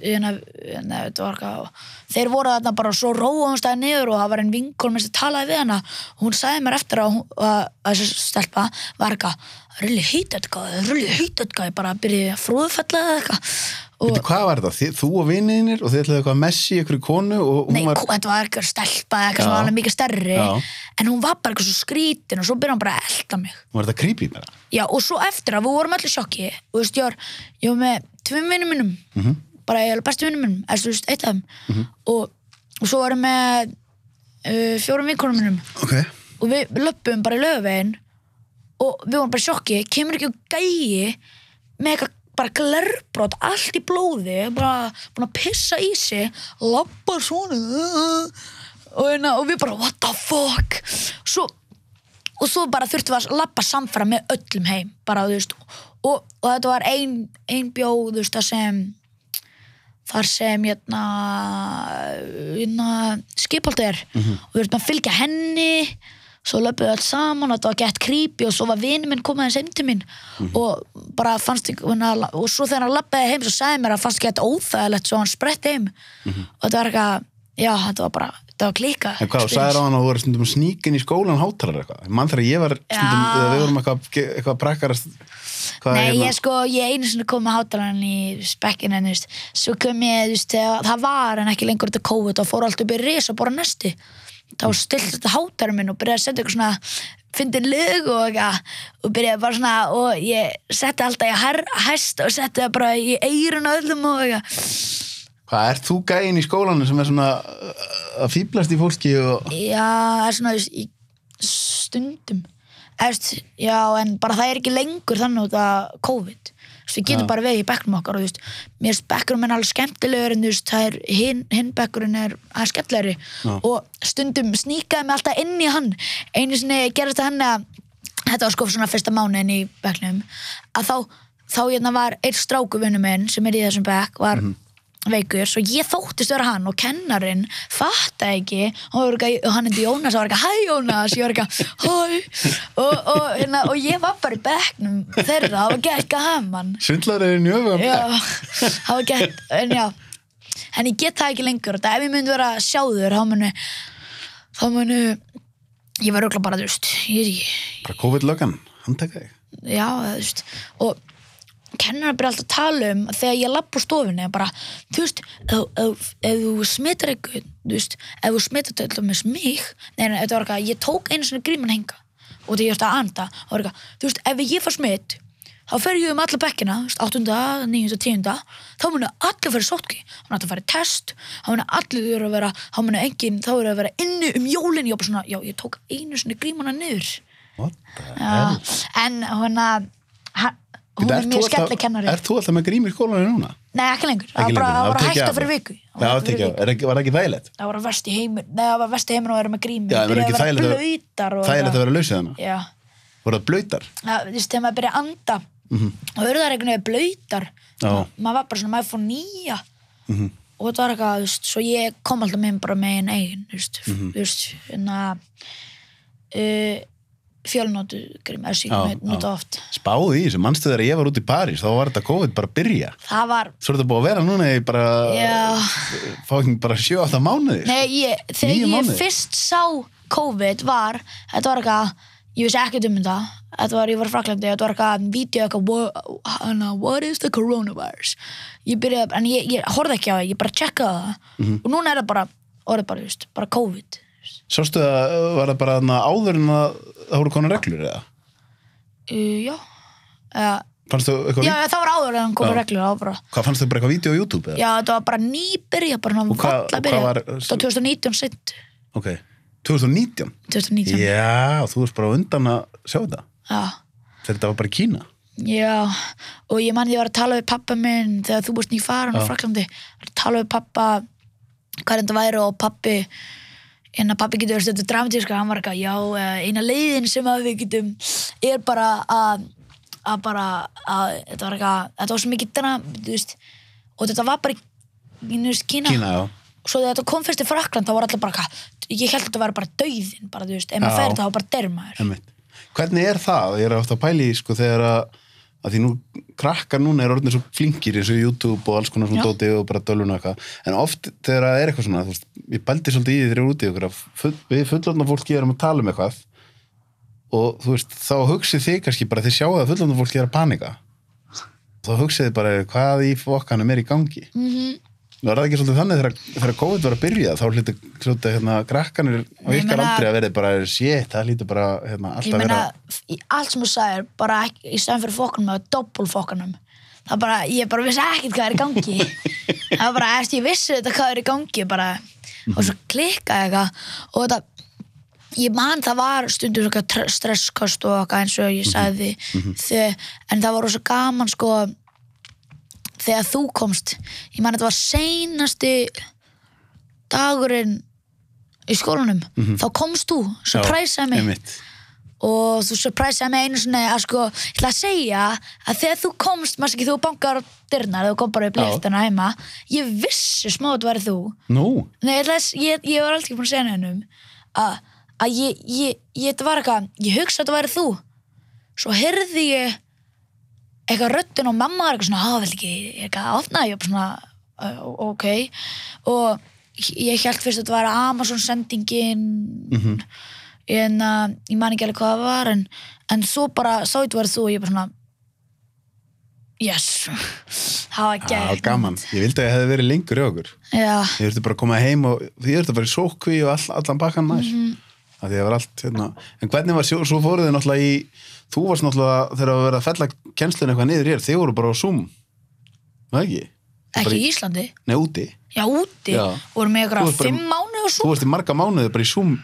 og þeir voru þarna bara svo hún stæði niður og það var einn þess að talaði við hana. Og hún sagði mér eftir að, að, að stelpa var eitthvað hate that guy, really hate that guy bara að byrja að frúðfella eða eitthvað og Veitu, hvað var þetta? Þið, þú og vinninir og þið ætlaðu eitthvað að messi ykkur konu og hún Nei, var... var... þetta var eitthvað stelpa eða eitthvað sem var alveg mikið stærri Já. en hún var bara eitthvað svo skrítin og svo byrjaði hún bara að elda mig Var þetta creepy bara? Já, og svo eftir að við vorum allir í sjokki og þú veist, ég var, ég var með tvim vinnum minnum Mhm. bara ég er bestu vinnum minnum þú veist, eitt af þeim og, og svo varum með uh, fjórum vinkonum minnum Ok. og við, við löpum bara í lögvegin og við vorum bara sjokki. Kemur ekki gæi með eitthvað bara glerbrót, allt í blóði bara búin að pissa í sig labbar svona uh, og, hérna, og við bara what the fuck? Svo, og svo bara þurftum við að labba samfara með öllum heim bara þú veist og, og þetta var ein, ein bjóð þú veist það sem þar sem hérna, hérna skipholti er. Og við erum að fylgja henni svo löpum við alls saman og þetta var gett creepy og svo var vinur minn komaðins heim til mín og bara fannst hérna, og svo þegar hann lappaði heim svo sagði mér að fannst þetta óþægilegt svo hann sprett heim. Og þetta var eitthvað já, þetta var bara, þetta var klíka En hvað, þú sagðir á hann að þú voru stundum sníkin í skólan hátalar eitthvað? Mann þegar ég var stundum, eða við vorum eitthvað, eitthvað prakkarast, hvað Nei, hérna- ég sko, ég einu sinni kom með hátalarinn í spekkin en þú veist, svo kom ég, þú veist, það var en ekki lengur þetta COVID og fór allt upp í ris og bara næsti. Þá stilt þetta hátalarinn minn og byrjaði að setja eitthvað svona fyndin lög og eitthvað og byrjaði bara svona og ég setti alltaf í her, hest og setti það bara í eirun og öllum og eitthvað. Hvað, ert þú gæinn í skólanum sem er svona uh, að fýblast í fólki og... Já, það er svona, í stundum. Efst, já, en bara það er ekki lengur þannig út af COVID. Getum Já. bara verið í bekknum okkar og þú veist, mér finnst bekkurinn minn alveg skemmtilegur en þú veist, það er hinn, hinn bekkurinn er aðeins skemmtilegri Já. og stundum sníkaði mig alltaf inn í hann. Einu sinni gerist það henni að þetta var sko svona fyrsta mánuðin í bekknum að þá, þá hérna var einn strákuvinnu minn sem er í þessum bekk var veikur, svo ég þóttist vera hann og kennarinn fattaði ekki. Og, hann heiti Jónas og var eitthvað hæ Jónas, ég var eitthvað hæ. Og, og, hérna, og ég var bara í bekknum þeirra, það var gett gaman. Svindlar er njöfum. já, það var gett en já, en ég get það ekki lengur. Þetta ef ég myndi vera sjáður þá munu þá munu ég var auðvitað bara, þú veist, ég er ekki Bara COVID-lögan, hann tekka þig. já, þú veist. Og kennar byrja alltaf að tala um að þegar ég lapp úr stofunni bara, þú veist, ef, ef, ef þú smittar eitthvað, þú veist ef þú smittar til dæmis mig nei, nei, þetta var eitthvað, ég tók einu svona gríman henga og þegar ég ætti að anda, það var eitthvað þú veist, ef ég fær smitt þá fer ég um alla bekkina, þú veist, 8., 9., 10. þá munu allir fyrir sótki þá munu allir fyrir test, þá munu allir þurfa að vera, þá munu enginn, þá eru að vera inni um jólin, ég svona, já, ég tók einu svona grímana niður What the hell? en hún að hún er mjög skemmtileg kennari Ert þú alltaf með grím í skólanum núna? Nei, ekki lengur, það var bara, það var það hægt að fyrir það. viku. Já, Það var það er ekki, var það þægilegt? það var verst í heimur Nei, það var verst í heimur að vera með grími Já, en var ekki þægilegt að- og vera lausið hana? Já, Voru það blöytar? það, þú veist, þegar maður byrja að anda og einhvern veginn blöytar maður var bara svona, maður fór nýja. Mhm. og þetta var eitthvað, þú veist, svo ég kom alltaf með bara með einn eigin, þú veist, Mhm. þú veist, hérna uh, fjölnótu grím, þessi, Já, ég nota já. oft Spáðu í þessu, mannstu þegar ég var út í París, þá var þetta COVID bara að byrja. það var Svo er þetta búið að vera núna í bara, Já. fá ekki bara sjö átta mánuðir. Nei, ég, þegar ég mánuðir? fyrst sá COVID var, þetta var eitthvað, ég vissi ekkert um þetta, þetta var, ég var Fraklandi, þetta var eitthvað vídeo eitthvað, "Wha- hana, what is the coronavirus ég byrjaði, en ég, ég horfði ekki á það, ég bara checkaði það Mhm. og núna er það bara, orðið bara, just, bara COVID Sástu það, var það bara áður en að það voru konar reglur eða? uh, já uh, Fannstu eitthvað, já, það var áður en Já. reglur það bara, hvað fannstu bara eitthvað vídeo á YouTube eða? já, þetta var bara nýbyrja bara hann Og valla og byrja var- þetta var 2019 sent Ok, 2019? 2019, Já, þú varst bara undan að sjá þetta. já þetta var bara Kína. Já, og ég man ég var að tala við pappa minn þegar þú búist nýfarin á Já. Fraklandi að tala við pappa hvað þetta væri og pappi að pappi getur verið stöðu dramatíska hann var eitthvað, já, eh, eina leiðin sem við getum er bara að að bara, að þetta var eitthvað þetta var svo mikið dram, þú veist og þetta var bara í, í þú veist, Kína, Kína, já. svo þegar þetta kom fyrst til Frakland þá var allir bara, eitthvað, ég held að þetta væri bara dauðin bara, þú veist, ef Já. maður fer þetta þá bara dermaður Einmitt. Hvernig er það? Ég er ofta að pæli, sko, þegar að, að því nú, krakkar núna er orðinir svo flinkir eins og YouTube og alls konar svona Já. dóti og bara dölun og eitthvað. En oft þegar það er eitthvað svona, þú veist, ég bældi svolítið í því þegar ég er úti okkur að full, við fullorðna fólki erum að tala um eitthvað og þú veist, þá hugsið þið kannski bara þið sjáu að fullorðna fólki er að panika. Þá hugsið þið bara hvað í fokkanum er í gangi. Mm -hmm. Var það ekki svolítið þannig þegar, þegar COVID var að byrja þá hlýtti svolítið hérna krakkanir og Ég ykkar meina- aldrei að verið bara shit, það hlýtti bara hérna, ég alltaf meina, vera í allt sem þú sagðir bara ekki, í stæðan fyrir fokkanum eða doppelfokkanum það bara, ég bara vissi ekkert hvað er í gangi. <laughs> Það var bara, eftir ég vissi þetta hvað er í gangi bara, og svo klikkaði eitthvað og þetta ég man það var stundum stresskost og eitthvað eins og ég sagði þau, en það var rosa gaman sko þegar þú komst. Ég man þetta var seinasti dagurinn í skólanum, þá komst þú surpriseaði mig. einmitt. og þú surpriseaði mig einu svona að sko, ég ætla að segja að þegar þú komst, maður ekki þú bankar á dyrnar þú kom bara upp Já. leftina heima. Ég vissi smá að þetta væri þú. Nei, ég, að, ég, ég var alltaf ekki búin að segja nefnum að, að ég, ég, var eitthvað, ég hugsa að þetta væri þú. Svo heyrði ég eitthvað röddun og mamma var eitthvað svona, hafa vel ekki, eitthvað að opna? Ég bara svona, ok. Og ég held fyrst að þetta væri Amazon sendingin. En uh, ég man ekki alveg hvað það var en, en svo bara sá ég þetta væri þú og ég bara svona yes. <laughs> Það var gæð var gaman. Ég vildi að ég hefði verið lengur í okkur. Já, Ég þurfti bara að koma heim og ég þurfti að fara í sókví og all, allan bakkan næs mm að því það var allt hérna. En hvernig var, svo, svo fóruð þið náttúrulega í Þú varst náttúrulega þegar að vera að fella kennslun eitthvað niður hér, þið voru bara á Zoom Var það ekki? Ekki í Íslandi Nei, úti Já, úti, Já. voru með Þú bara- fimm mánu og Þú svo varst í marga mánuði bara í Zoom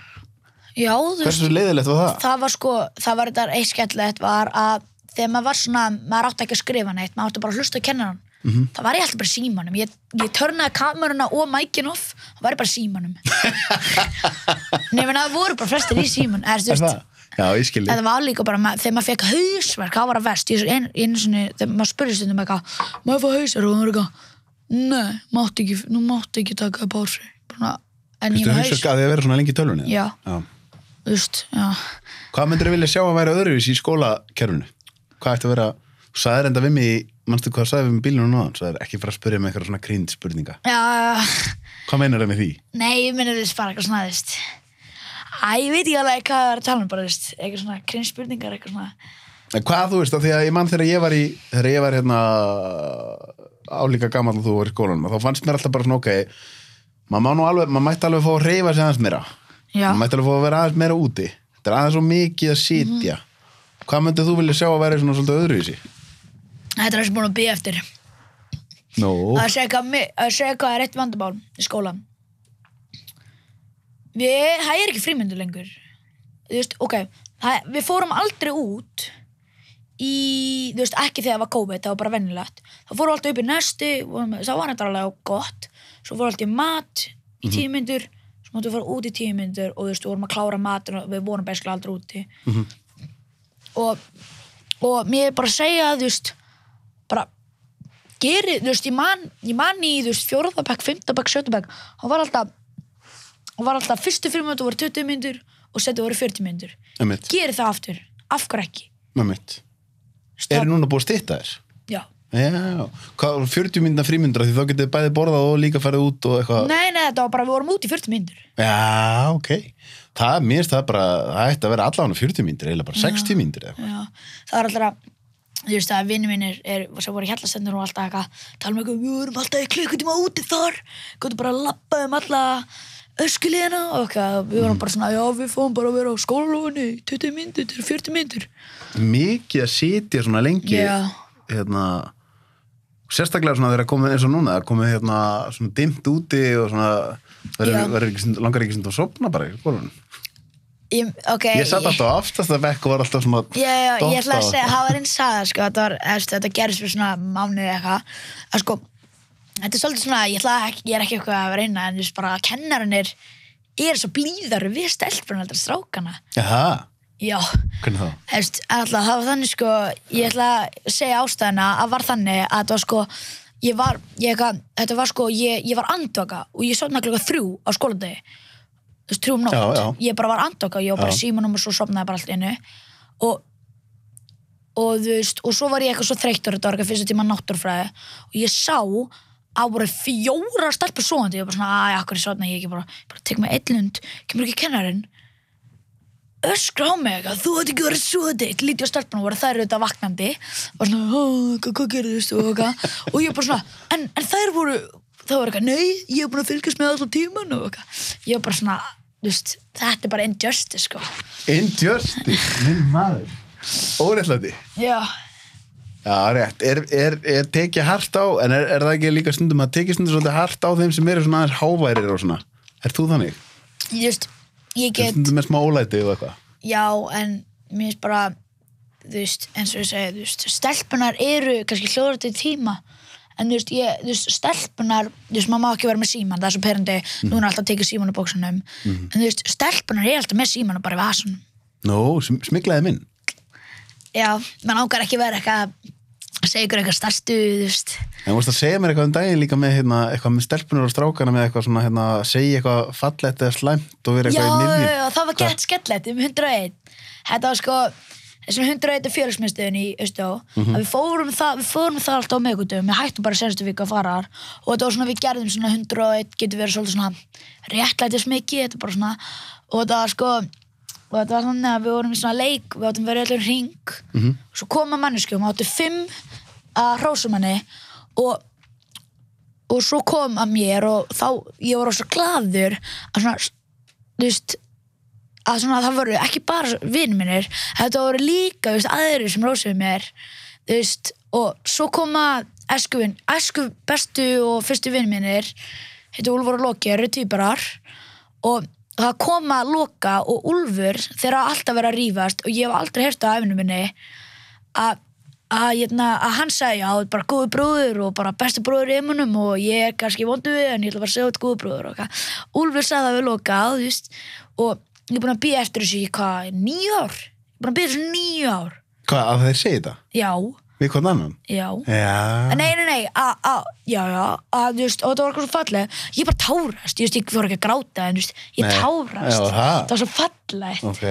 Já, þú veist, Hversu leiðilegt var það? það var sko það var þetta eitt skemmtilegt var að þegar maður var svona, maður átti ekki að skrifa neitt maður átti bara að hlusta á kennaran Mhm. það var ég alltaf bara símanum ég, ég törnaði kameruna og mækin off það var ég bara símanum <laughs> nefnir það voru bara flestir í síman er, það? Já, ég skilji Það var líka bara, ma- þegar maður fekk hausverk, hvað var að vest? Ég svo einu, sinni, þegar maður spurði stundum eitthvað, maður fá hausverk og maður er eitthvað, nei, máttu ekki, nú máttu ekki taka það. Bara, en ég Þú með hugsa haus, að þið vera svona lengi í tölvunni? Já. Já. þú veist, já. Hvað myndir þið vilja sjá að væri öðruvís í skólakerfinu? Hvað ætti að vera, þú sagðir enda við mig, manstu hvað sagði við mig bílunum náðan, sagðir ekki fara að spyrja mig eitthvað svona krynd spurninga. Já, Hvað meinar það með ég eitthvað svona, þú veist. Æ, ég veit ekki alveg hvað það er að tala um, bara, veist, eitthvað svona krinsspurningar, eitthvað svona. En hvað þú veist, af því að ég mann þegar ég var í, þegar ég var hérna álíka gamall og þú var í skólanum, þá fannst mér alltaf bara svona, ok, maður má nú alveg, maður mætti alveg fá að reyfa sig aðeins meira. Já. Maður mætti alveg fá að vera aðeins meira úti. Þetta er aðeins svo mikið að sitja. Hvað myndið þú vilja sjá að vera svona svolítið öðruvísi? Þetta er þessi búin að mi- að segja hvað er eitt vandamál í skólan við, það er ekki frímyndu lengur. Þú veist, ok það, við fórum aldrei út í, þú veist, ekki þegar það var COVID það var bara vennilegt, þá fórum við alltaf upp í næstu það var þetta alveg gott. Svo fórum við alltaf í mat í tíu myndur svo máttum við fara út í tíu myndur og þú veist, við vorum að klára matur og við vorum beskla aldrei úti. Og, og mér er bara að segja þú veist, bara geri, þú veist, ég man, ég man í, þú veist, fjórðabæk, fymtabæk, sjötabæk, hann var alltaf, hann var alltaf, fyrstu frímyndu voru 20 myndur og setju voru 40 myndur. emitt, Geri það aftur, af hverju ekki? Er núna búið að stytta þér? Já. Já, hvað, 40 myndina frímyndra því þá getið þið bæði borðað og líka farið út og eitthvað Nei, nei, þetta var bara, við vorum út í 40 myndur. Já, ok það, mér finnst það bara, það ætti að vera allavega 40 mínútur, eiginlega bara 60 mínútur eða eitthvað. Já, það er alltaf þú veist að vinnu mínir er, sem voru hjallastendur og alltaf eitthvað tala um eitthvað, við vorum alltaf í klukkutíma úti þar gotum bara að labba um alla öskuliðina og eitthvað við vorum bara svona, já við fórum bara að vera á skólalófinni 20 myndur til 40 myndur Mikið að sitja svona lengi, Já. hérna, sérstaklega svona þegar komið eins og núna, er komið hérna svona dimmt úti og svona, verður, Já. verður ekki, stund- langar ekki stund að sopna bara í skólanum. ég, ok, Ég satt alltaf á aftasta bekk og var alltaf svona Já, já, ég ætla að dotta segja, og- það var einn saga, sko, þetta, var, eftir, þetta gerist fyrir svona mánuði eitthvað, að sko, þetta er svolítið svona, ég ætla ekki, ég er ekki eitthvað að reyna, en bara að kennarinnir er svo blíðar við stelpurinn alltaf strákana. Jaha, Já, hvernig þá? eftir, alltaf, það var þannig, sko, ég ætla að segja ástæðina að var þannig að þetta var sko, ég var, ég þetta var sko, ég, ég var andvaka og ég sofnaði klukka þrjú á skólandegi, þú veist, þrjú um já. ég bara var andvaka, ég var bara símanum og svo sofnaði bara allt einu. Og og þú veist, og svo var ég eitthvað svo þreyttur þetta var eitthvað fyrstu tíma náttúrfræði og ég sá á bara fjóra stelpur svoandi, ég var bara svona, að akkur ég sofna ég ekki? Bara, bara tek mig eitt lund. Kemur ekki kennarinn. Öskra á mig eitthvað, þú ætti ekki verið svo þitt lítið á stelpunum voru þær auðvitað vaknandi. Var svona, "Hó, hvað, þú? Og eitthvað, og ég bara svona, en, en þær voru það var eitthvað, nei, ég hef búin að fylgjast með allan tíman og eitthvað, ég var bara svona þú veist, þetta er bara injustice sko. Injustice, minn maður. Óréttlæti. já, Já, rétt. Er, er, er tekið hart á, en er, er það ekki líka stundum að tekið stundum svolítið hart á þeim sem eru svona aðeins háværir og svona? Er þú þannig? veist ég get, Stundum með smá ólæti og eitthvað. já, en mér finnst bara þú veist, eins og ég segi, þú veist stelpunar eru kannski hljóður til tíma en þú veist, ég, þú veist, stelpunar þú veist, maður má ekki vera með síman, það er svo perandi nú er alltaf tekið síman á bóksunum en þú veist, stelpunar er alltaf með síman bara við asunum Nú, sm smiklaði minn. Já, mann ákar ekki vera eitthvað að segja ykkur eitthvað starstu, En veist að segja mér eitthvað um daginn líka með, hérna, eitthvað með stelpunur og strákana með eitthvað svona, hérna, segja eitthvað fallett eða slæmt og vera já, eitthvað í já, miðjum. já, það var gett skellett um 101 þetta var sko þessum 101 er félagsmyndstöðin í Östó að við fórum það, við fórum það alltaf á meðgutum við hættum bara senstu vika að fara og þetta var svona, við gerðum svona 101 getur verið svona réttlætis mikið þetta bara svona, og þetta var sko og þetta var þannig að við vorum í svona leik við áttum verið allir hring. -hmm. og svo koma manneskjum, við áttum fimm að hrósum henni og og svo kom að mér og þá, ég var svo glaður að svona, þú veist að svona það voru ekki bara vinn minnir, þetta voru líka veist, aðrir sem rósuðu mér þú veist, og svo koma æskuvin, æsku bestu og fyrstu vinn minnir heitir Úlfur og Loki, eru týparar og það koma Loka og Úlfur þeir hafa alltaf verið að rífast og ég hef aldrei heyrt á efinu minni að að, hérna, að hann sagði já, þú ert bara góður bróður og bara bestu bróður í heimunum og ég er kannski vondu við en ég ætla bara að segja út góður bróður og Úlfur sagði það við Loka þú veist, og ég er búin að býja eftir þessu í hvað, nýju ár? Ég er búin að býja þessu nýju ár. Hvað, að þeir segja þetta? já, Við hvern annan? já Já. Nei, nei, nei, að, að, já, já, að, þú veist, og þetta var eitthvað svo falleg, ég bara tárast, ég veist, ég fór ekki að gráta, en, veist, ég Nei. tárast, Já, það. var svo fallegt. Ok.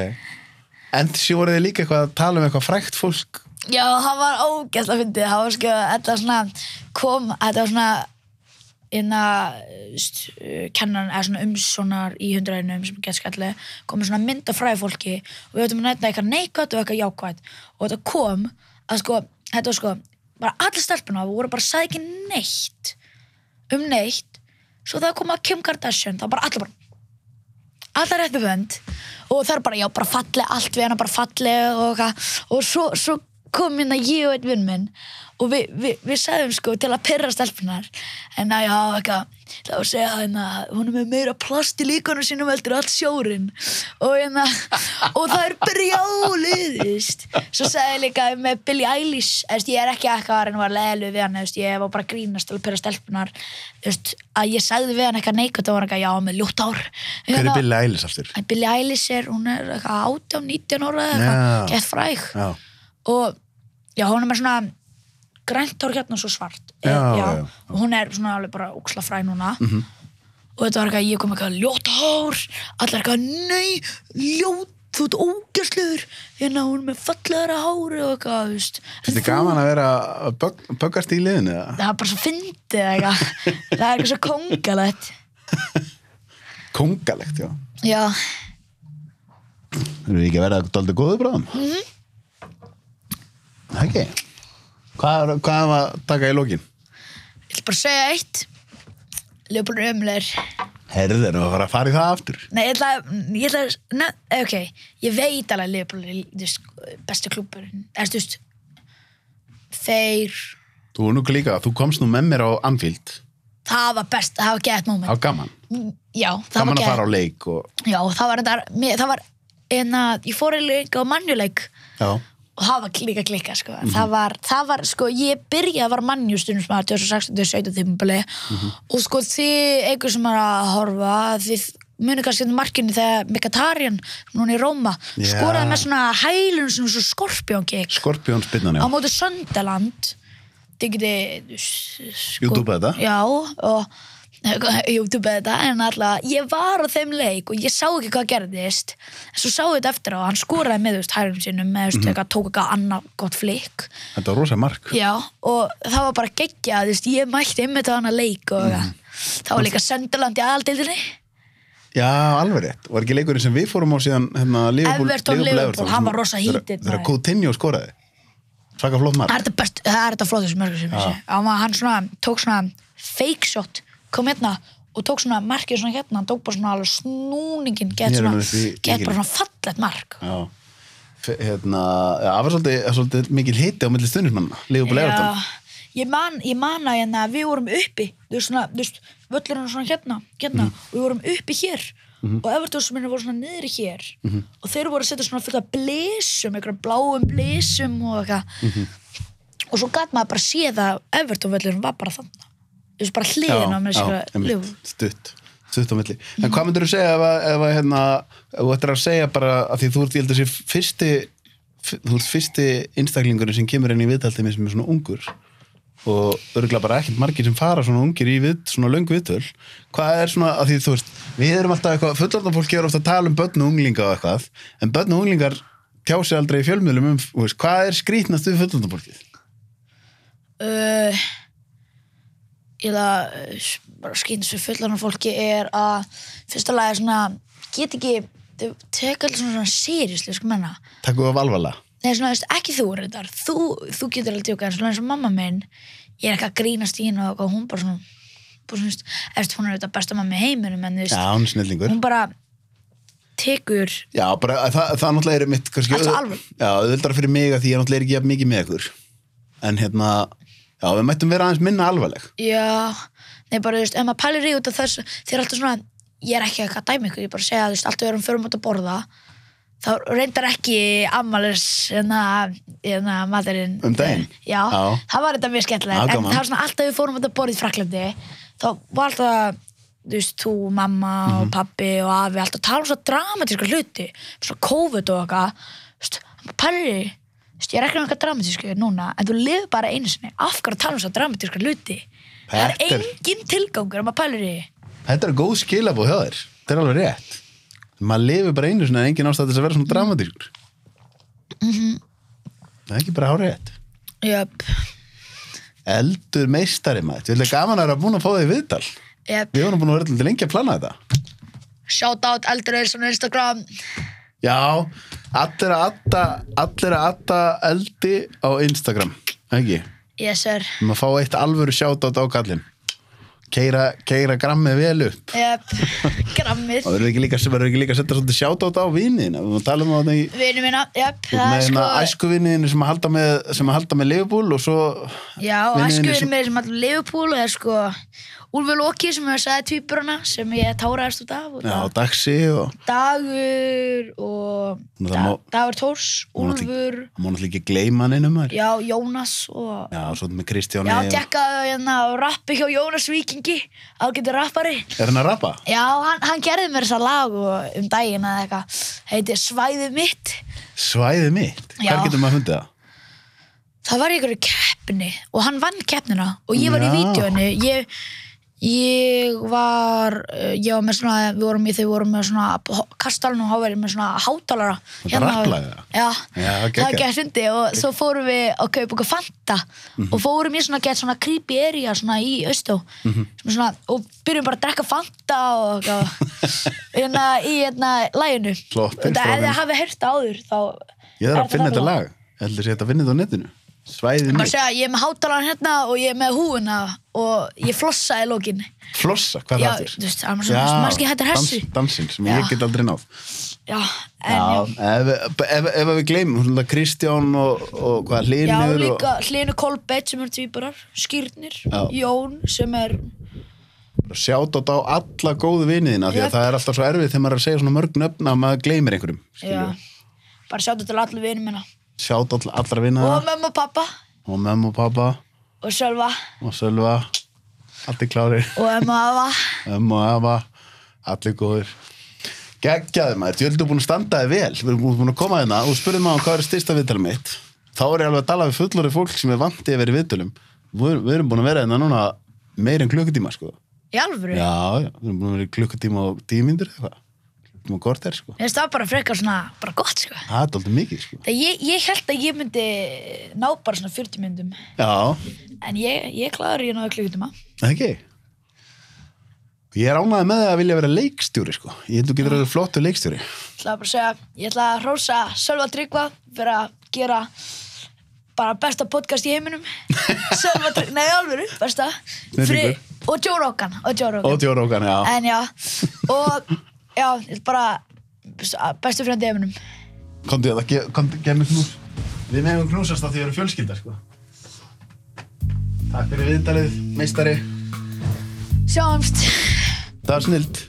En þessi voru þið líka eitthvað að tala um eitthvað frækt fólk? Já, það var ógæsla fyndið, það var sko, þetta var svona, kom, þetta var svona, inna, kennan, eða svona umsónar í hundraðinum sem gett skalli, komið svona mynd af fræði fólki og við höfum að nefna eitthvað neikvætt og eitthvað jákvætt og þetta kom, að sko, þetta var sko, bara allir stelpuna voru bara sagði ekki neitt um neitt, svo það kom að Kim Kardashian, það var bara allir bara allar rétt með vönd og það er bara, já, bara falleg, allt við hana bara falleg og eitthvað. Og svo, svo kom hérna ég og einn vinn minn og við, við, við sagðum sko til að pyrra stelpunar en að já, eitthvað þá segja hérna, hún er með meira plast í líkanum sínum heldur allt sjórin og hérna, <laughs> og það er brjáliðist svo sagði ég líka með Billie Eilish, ég er ekki eitthvað að að vera leðlu við hann, ég var bara grínast til að pyrra stelpunar, að ég sagði við hann eitthvað neikvæmt og hann eitthvað, já, með ljótt ár Hver er Billie Eilish aftur? Billie Eilish er, hún er eitthvað 18, 19 ára eitthvað, gett fræg. Já. og já, hún er með svona grænt hár hérna og svo svart Já, Eh, já. Og hún er svona alveg bara óksla fræg núna -hmm. og þetta var eitthvað, ég kom eitthvað ljótt hár, allir eitthvað nei, ljótt, þú ert ógæsluður hérna hún er með fallegra hári og eitthvað, þú veist Finnst þið gaman að vera að bögg, böggast í liðinu? eða? það er bara svo fyndið eitthvað <laughs> það er eitthvað svo kongalegt Kóngalegt, já. já, Erum við ekki að vera daldið góðu bráðum? Mm Mhm. -hmm. Ekki. Hvað, hvað var að taka í lókin? Ég ætla bara að segja eitt. Leopold er ömulegur. Herðu, erum við að fara að fara í það aftur? Nei, ég ætla, ég ætla, ne, ok, ég veit alveg að Leopold er besti klúpur. Veist, þeir, Þú er nú líka, þú komst nú með mér á Anfield. það var best, það var gett moment. gaman. Já, það Gaman var að fara á gett. leik og... Já, það var þetta, það var, en að, ég fór í leik á mannjuleik Já. Og það var líka klikka, sko. Mhm. Það var, það var, sko, ég byrjaði að vara mannjú stundum sem að 2016-17 tímabili Mhm. og sko, þið, einhver sem er að horfa, þið muni kannski þetta markinu þegar Mkhitaryan, núna í Róma, Já. skoraði með svona hælun, svona svo skorpjónkik Skorpjón spinnan, á já. móti Söndaland þið geti sko, YouTube þetta? já og YouTube þetta en alltaf ég var á þeim leik og ég sá ekki hvað gerðist en svo sá þetta eftir á hann skoraði með hærum sínum með veist eitthvað tók eitthvað annað gott flikk Þetta var rosa mark. já og það var bara geggja veist ég mætti einmitt á hana leik og Mhm. það var líka Söndaland í aðaldildinni Já, alveg rétt. Var ekki leikurinn sem við fórum á síðan hérna, Liverpool, Everton, Liverpool, hann var rosa Þegar- heated, Þegar maður. Coutinho skoraði. Svaka flott mark. það er þetta það er flottus mörgur sem ég sé hann, hann tók svona fake shot, kom hérna og tók svona markið svona hérna, hann tók bara svona alveg snúningin, gett svona líkinu. bara svona fallegt mark Já. Hérna, það var svolítið, svolítið mikil hiti á milli stundismanna. Liverpool Everton. ég man, ég man að hérna, við vorum uppi þú veist svona, þú veist, völlurinn var svona hérna, hérna Mhm. og við vorum uppi hér og Evertónsminni voru svona niðri hér Mhm. og þeir voru að setja svona fullt af blísum einhverjum bláum blísum og eitthvað Mhm. og svo gæt maður bara séð að Evertón völlurinn var bara þannig þú veist bara með sér einmitt, stutt. Stutt á milli. En hvað myndir þú segja ef að, ef að hérna, ef þú ættir að segja bara að því þú ert, ég held að sé fyrsti þú ert fyrsti einstaklingurinn sem kemur inn í viðtaltið sem er svona ungur og örgulega bara ekkert margir sem fara svona ungir í við, svona löng viðtöl. Hvað er svona, að því þú veist við erum alltaf eitthvað, fullorðan fólki er ofta að tala um börn og unglinga og eitthvað, en börn og unglingar tjá sig aldrei í fjölmiðlum um, hvað er skrítnast við fullorðan fólkið? uh, ég uh, bara skýnst við fullarnar fólki er að fyrsta lagi svona get ekki þau teka allir svona, seriðslega sko menna. Takku af alvarlega Nei, svona, ekki þú reyndar, þú, þú getur alveg tjóka en svona eins og mamma minn. Ég er ekki að grínast í henni og hún bara svona eftir hún er þetta besta mamma í heiminum en Já, hún er hún bara tekur Já, bara það, það náttúrulega er mitt kannski. Já, auðvitað fyrir mig að því ég náttúrulega er ekki mikið með ykkur. En hérna, já, við mættum vera aðeins minna alvarleg Já, nei bara, þú veist, ef maður pælir í út af þess, þeir eru alltaf svona, ég er ekki eitthvað að dæmi ykkur, ég bara segja, þú veist, alltaf erum förum út að borða, þá reyndar ekki ammalis, en að, en að maturinn. Um daginn? Já, Já. það var þetta mjög skemmtilegt, Já, en það var svona alltaf við fórum út að borða í Fraklandi, þá var alltaf, þú veist, þú, mamma Mhm. og pappi og afi, alltaf tala um svona dramatíska hluti, svona COVID og eitthvað, þú veist, pælir í, ég er ekki um eitthvað dramatíska núna, en þú lifir bara einu sinni, af hverju að tala um svona dramatíska hluti? Það er Þetta er- engin tilgangur að maður pælir í. Þetta er góð skilabóð hjá þér. Þetta er alveg rétt. Maður lifir bara einu svona en engin ástæð til þess að vera svona dramatískur. Það er ekki bara hár rétt. Jöp, Eldur meistari maður. Ég vil gaman að vera búin að fá þig viðtal. Jöp. Við vorum búin að vera lengi að plana þetta. Shout out Eldur Eilsson Instagram. Já, allir að atta að eldi á Instagram Ekki Yes sir. um að fá eitt alvöru sjátátt á kallinn keira, keira grammið vel upp Jöp, <laughs> grammið. og verður ekki líka, verður ekki líka að setja svolítið sjátátt á viniðina við erum að tala um það í Vinnu mína, jöp, það með er hérna sko... æskuviniðinu sem að halda með sem að halda með Liverpool og svo Já, æskuðinu sem- með sem allir Liverpool er sko Úlfur Lóki sem hefur sagði tvíburana sem ég táraðist út af og já, það- Daxi og Dagur og Nú, það da, má- Dagur Tórs, má náttúrulega- Úlfur það má náttúrulega ekki gleyma hann innum þar já, Jónas og já, svo með Kristjáni já, og... tekkaðu hérna á rappi hjá Jónas Víkingi ágættur rappari er hann að rappa? Já, hann, hann gerði mér þessa lag og um daginn að eitthvað heitir Svæðið mitt Svæðið mitt, Já. hver getur maður að fundið það? það var í einhverju keppni og hann vann keppnina og ég var í Já. vídjóinu ég, Ég var, uh, ég var með svona, við vorum í, þau vorum með svona kastalinn og hafa verið með svona hátalara. Þetta rapplag, eða? Já, Já, það geggjað. er gett fyndi og svo fórum við að kaupa okkur Fanta Mhm. og fórum í svona gett svona creepy area svona í Austó Mhm. svona, og byrjum bara að drekka Fanta og <laughs> hérna í hérna læginu. Flott, Þetta, ef þið hafið það áður, þá Ég þarf að finna þetta lag. Ég heldur þetta að finna þetta á netinu. Svæðið mitt. segja, ég er með hátalara hérna og ég er með húuna og ég flossa í lókin. Flossa, hvað Já, er það þú veist, það er svona, maður skil hættir hessu. dans, dansinn sem Já. ég get aldrei náð. Já, en Já, já. ef, ef, ef við gleymum, svona Kristján og, og hvað, Já, Hlinur líka Hlinu Kolbett sem er tvíburar, Skýrnir, Já. Jón sem er, og sjátt á alla góðu viniðina því að það er alltaf svo erfið þegar maður er að segja svona mörg nöfn að maður gleymir einhverjum. já, bara sjáttu til allir vinum minna. Sjátt all, allra vina Og mömmu og pappa. Og mömmu og pappa. Og Sölva. Og Sölva, allir klárir. og Emma Ava. Ömmu og Eva, allir góðir. Geggjaði maður, ég heldur búin að standa þig vel. Við erum búin að koma hérna og spurðum maður hvað er styrsta viðtalið mitt. Þá er ég alveg að tala við fullori fólk sem er vantið að vera í viðtölum. Við, við erum búin að vera hérna núna meir en klukkutíma sko. Í alvöru? já, já, við erum búin að vera klukkutíma og eða eitthvað klukkutíma og korter sko Ég veist það bara frekar svona, bara gott sko. það er alltaf mikið sko Það ég, ég held að ég myndi ná bara svona 40 myndum já, en ég, ég kláður ég náðu klukkutíma. það ekki ég er ánægði með það að vilja vera leikstjóri sko ég held þú getur að vera flottu leikstjóri Ég ætla bara að segja, ég ætla að hrósa Sölva Tryggva fyrir að gera bara besta podcast í heiminum. <laughs> Nei alvöru, besta. Snillingur. og Joe Rogan, og Joe Rogan. og Tjórókan, já En já, <laughs> og já, bara bestu heiminum. Komdu þetta, ge- komdu, gef mér knús Við meðum knúsast að því við erum fjölskylda sko. Takk fyrir viðtalið, meistari Sjáumst. Það var snilt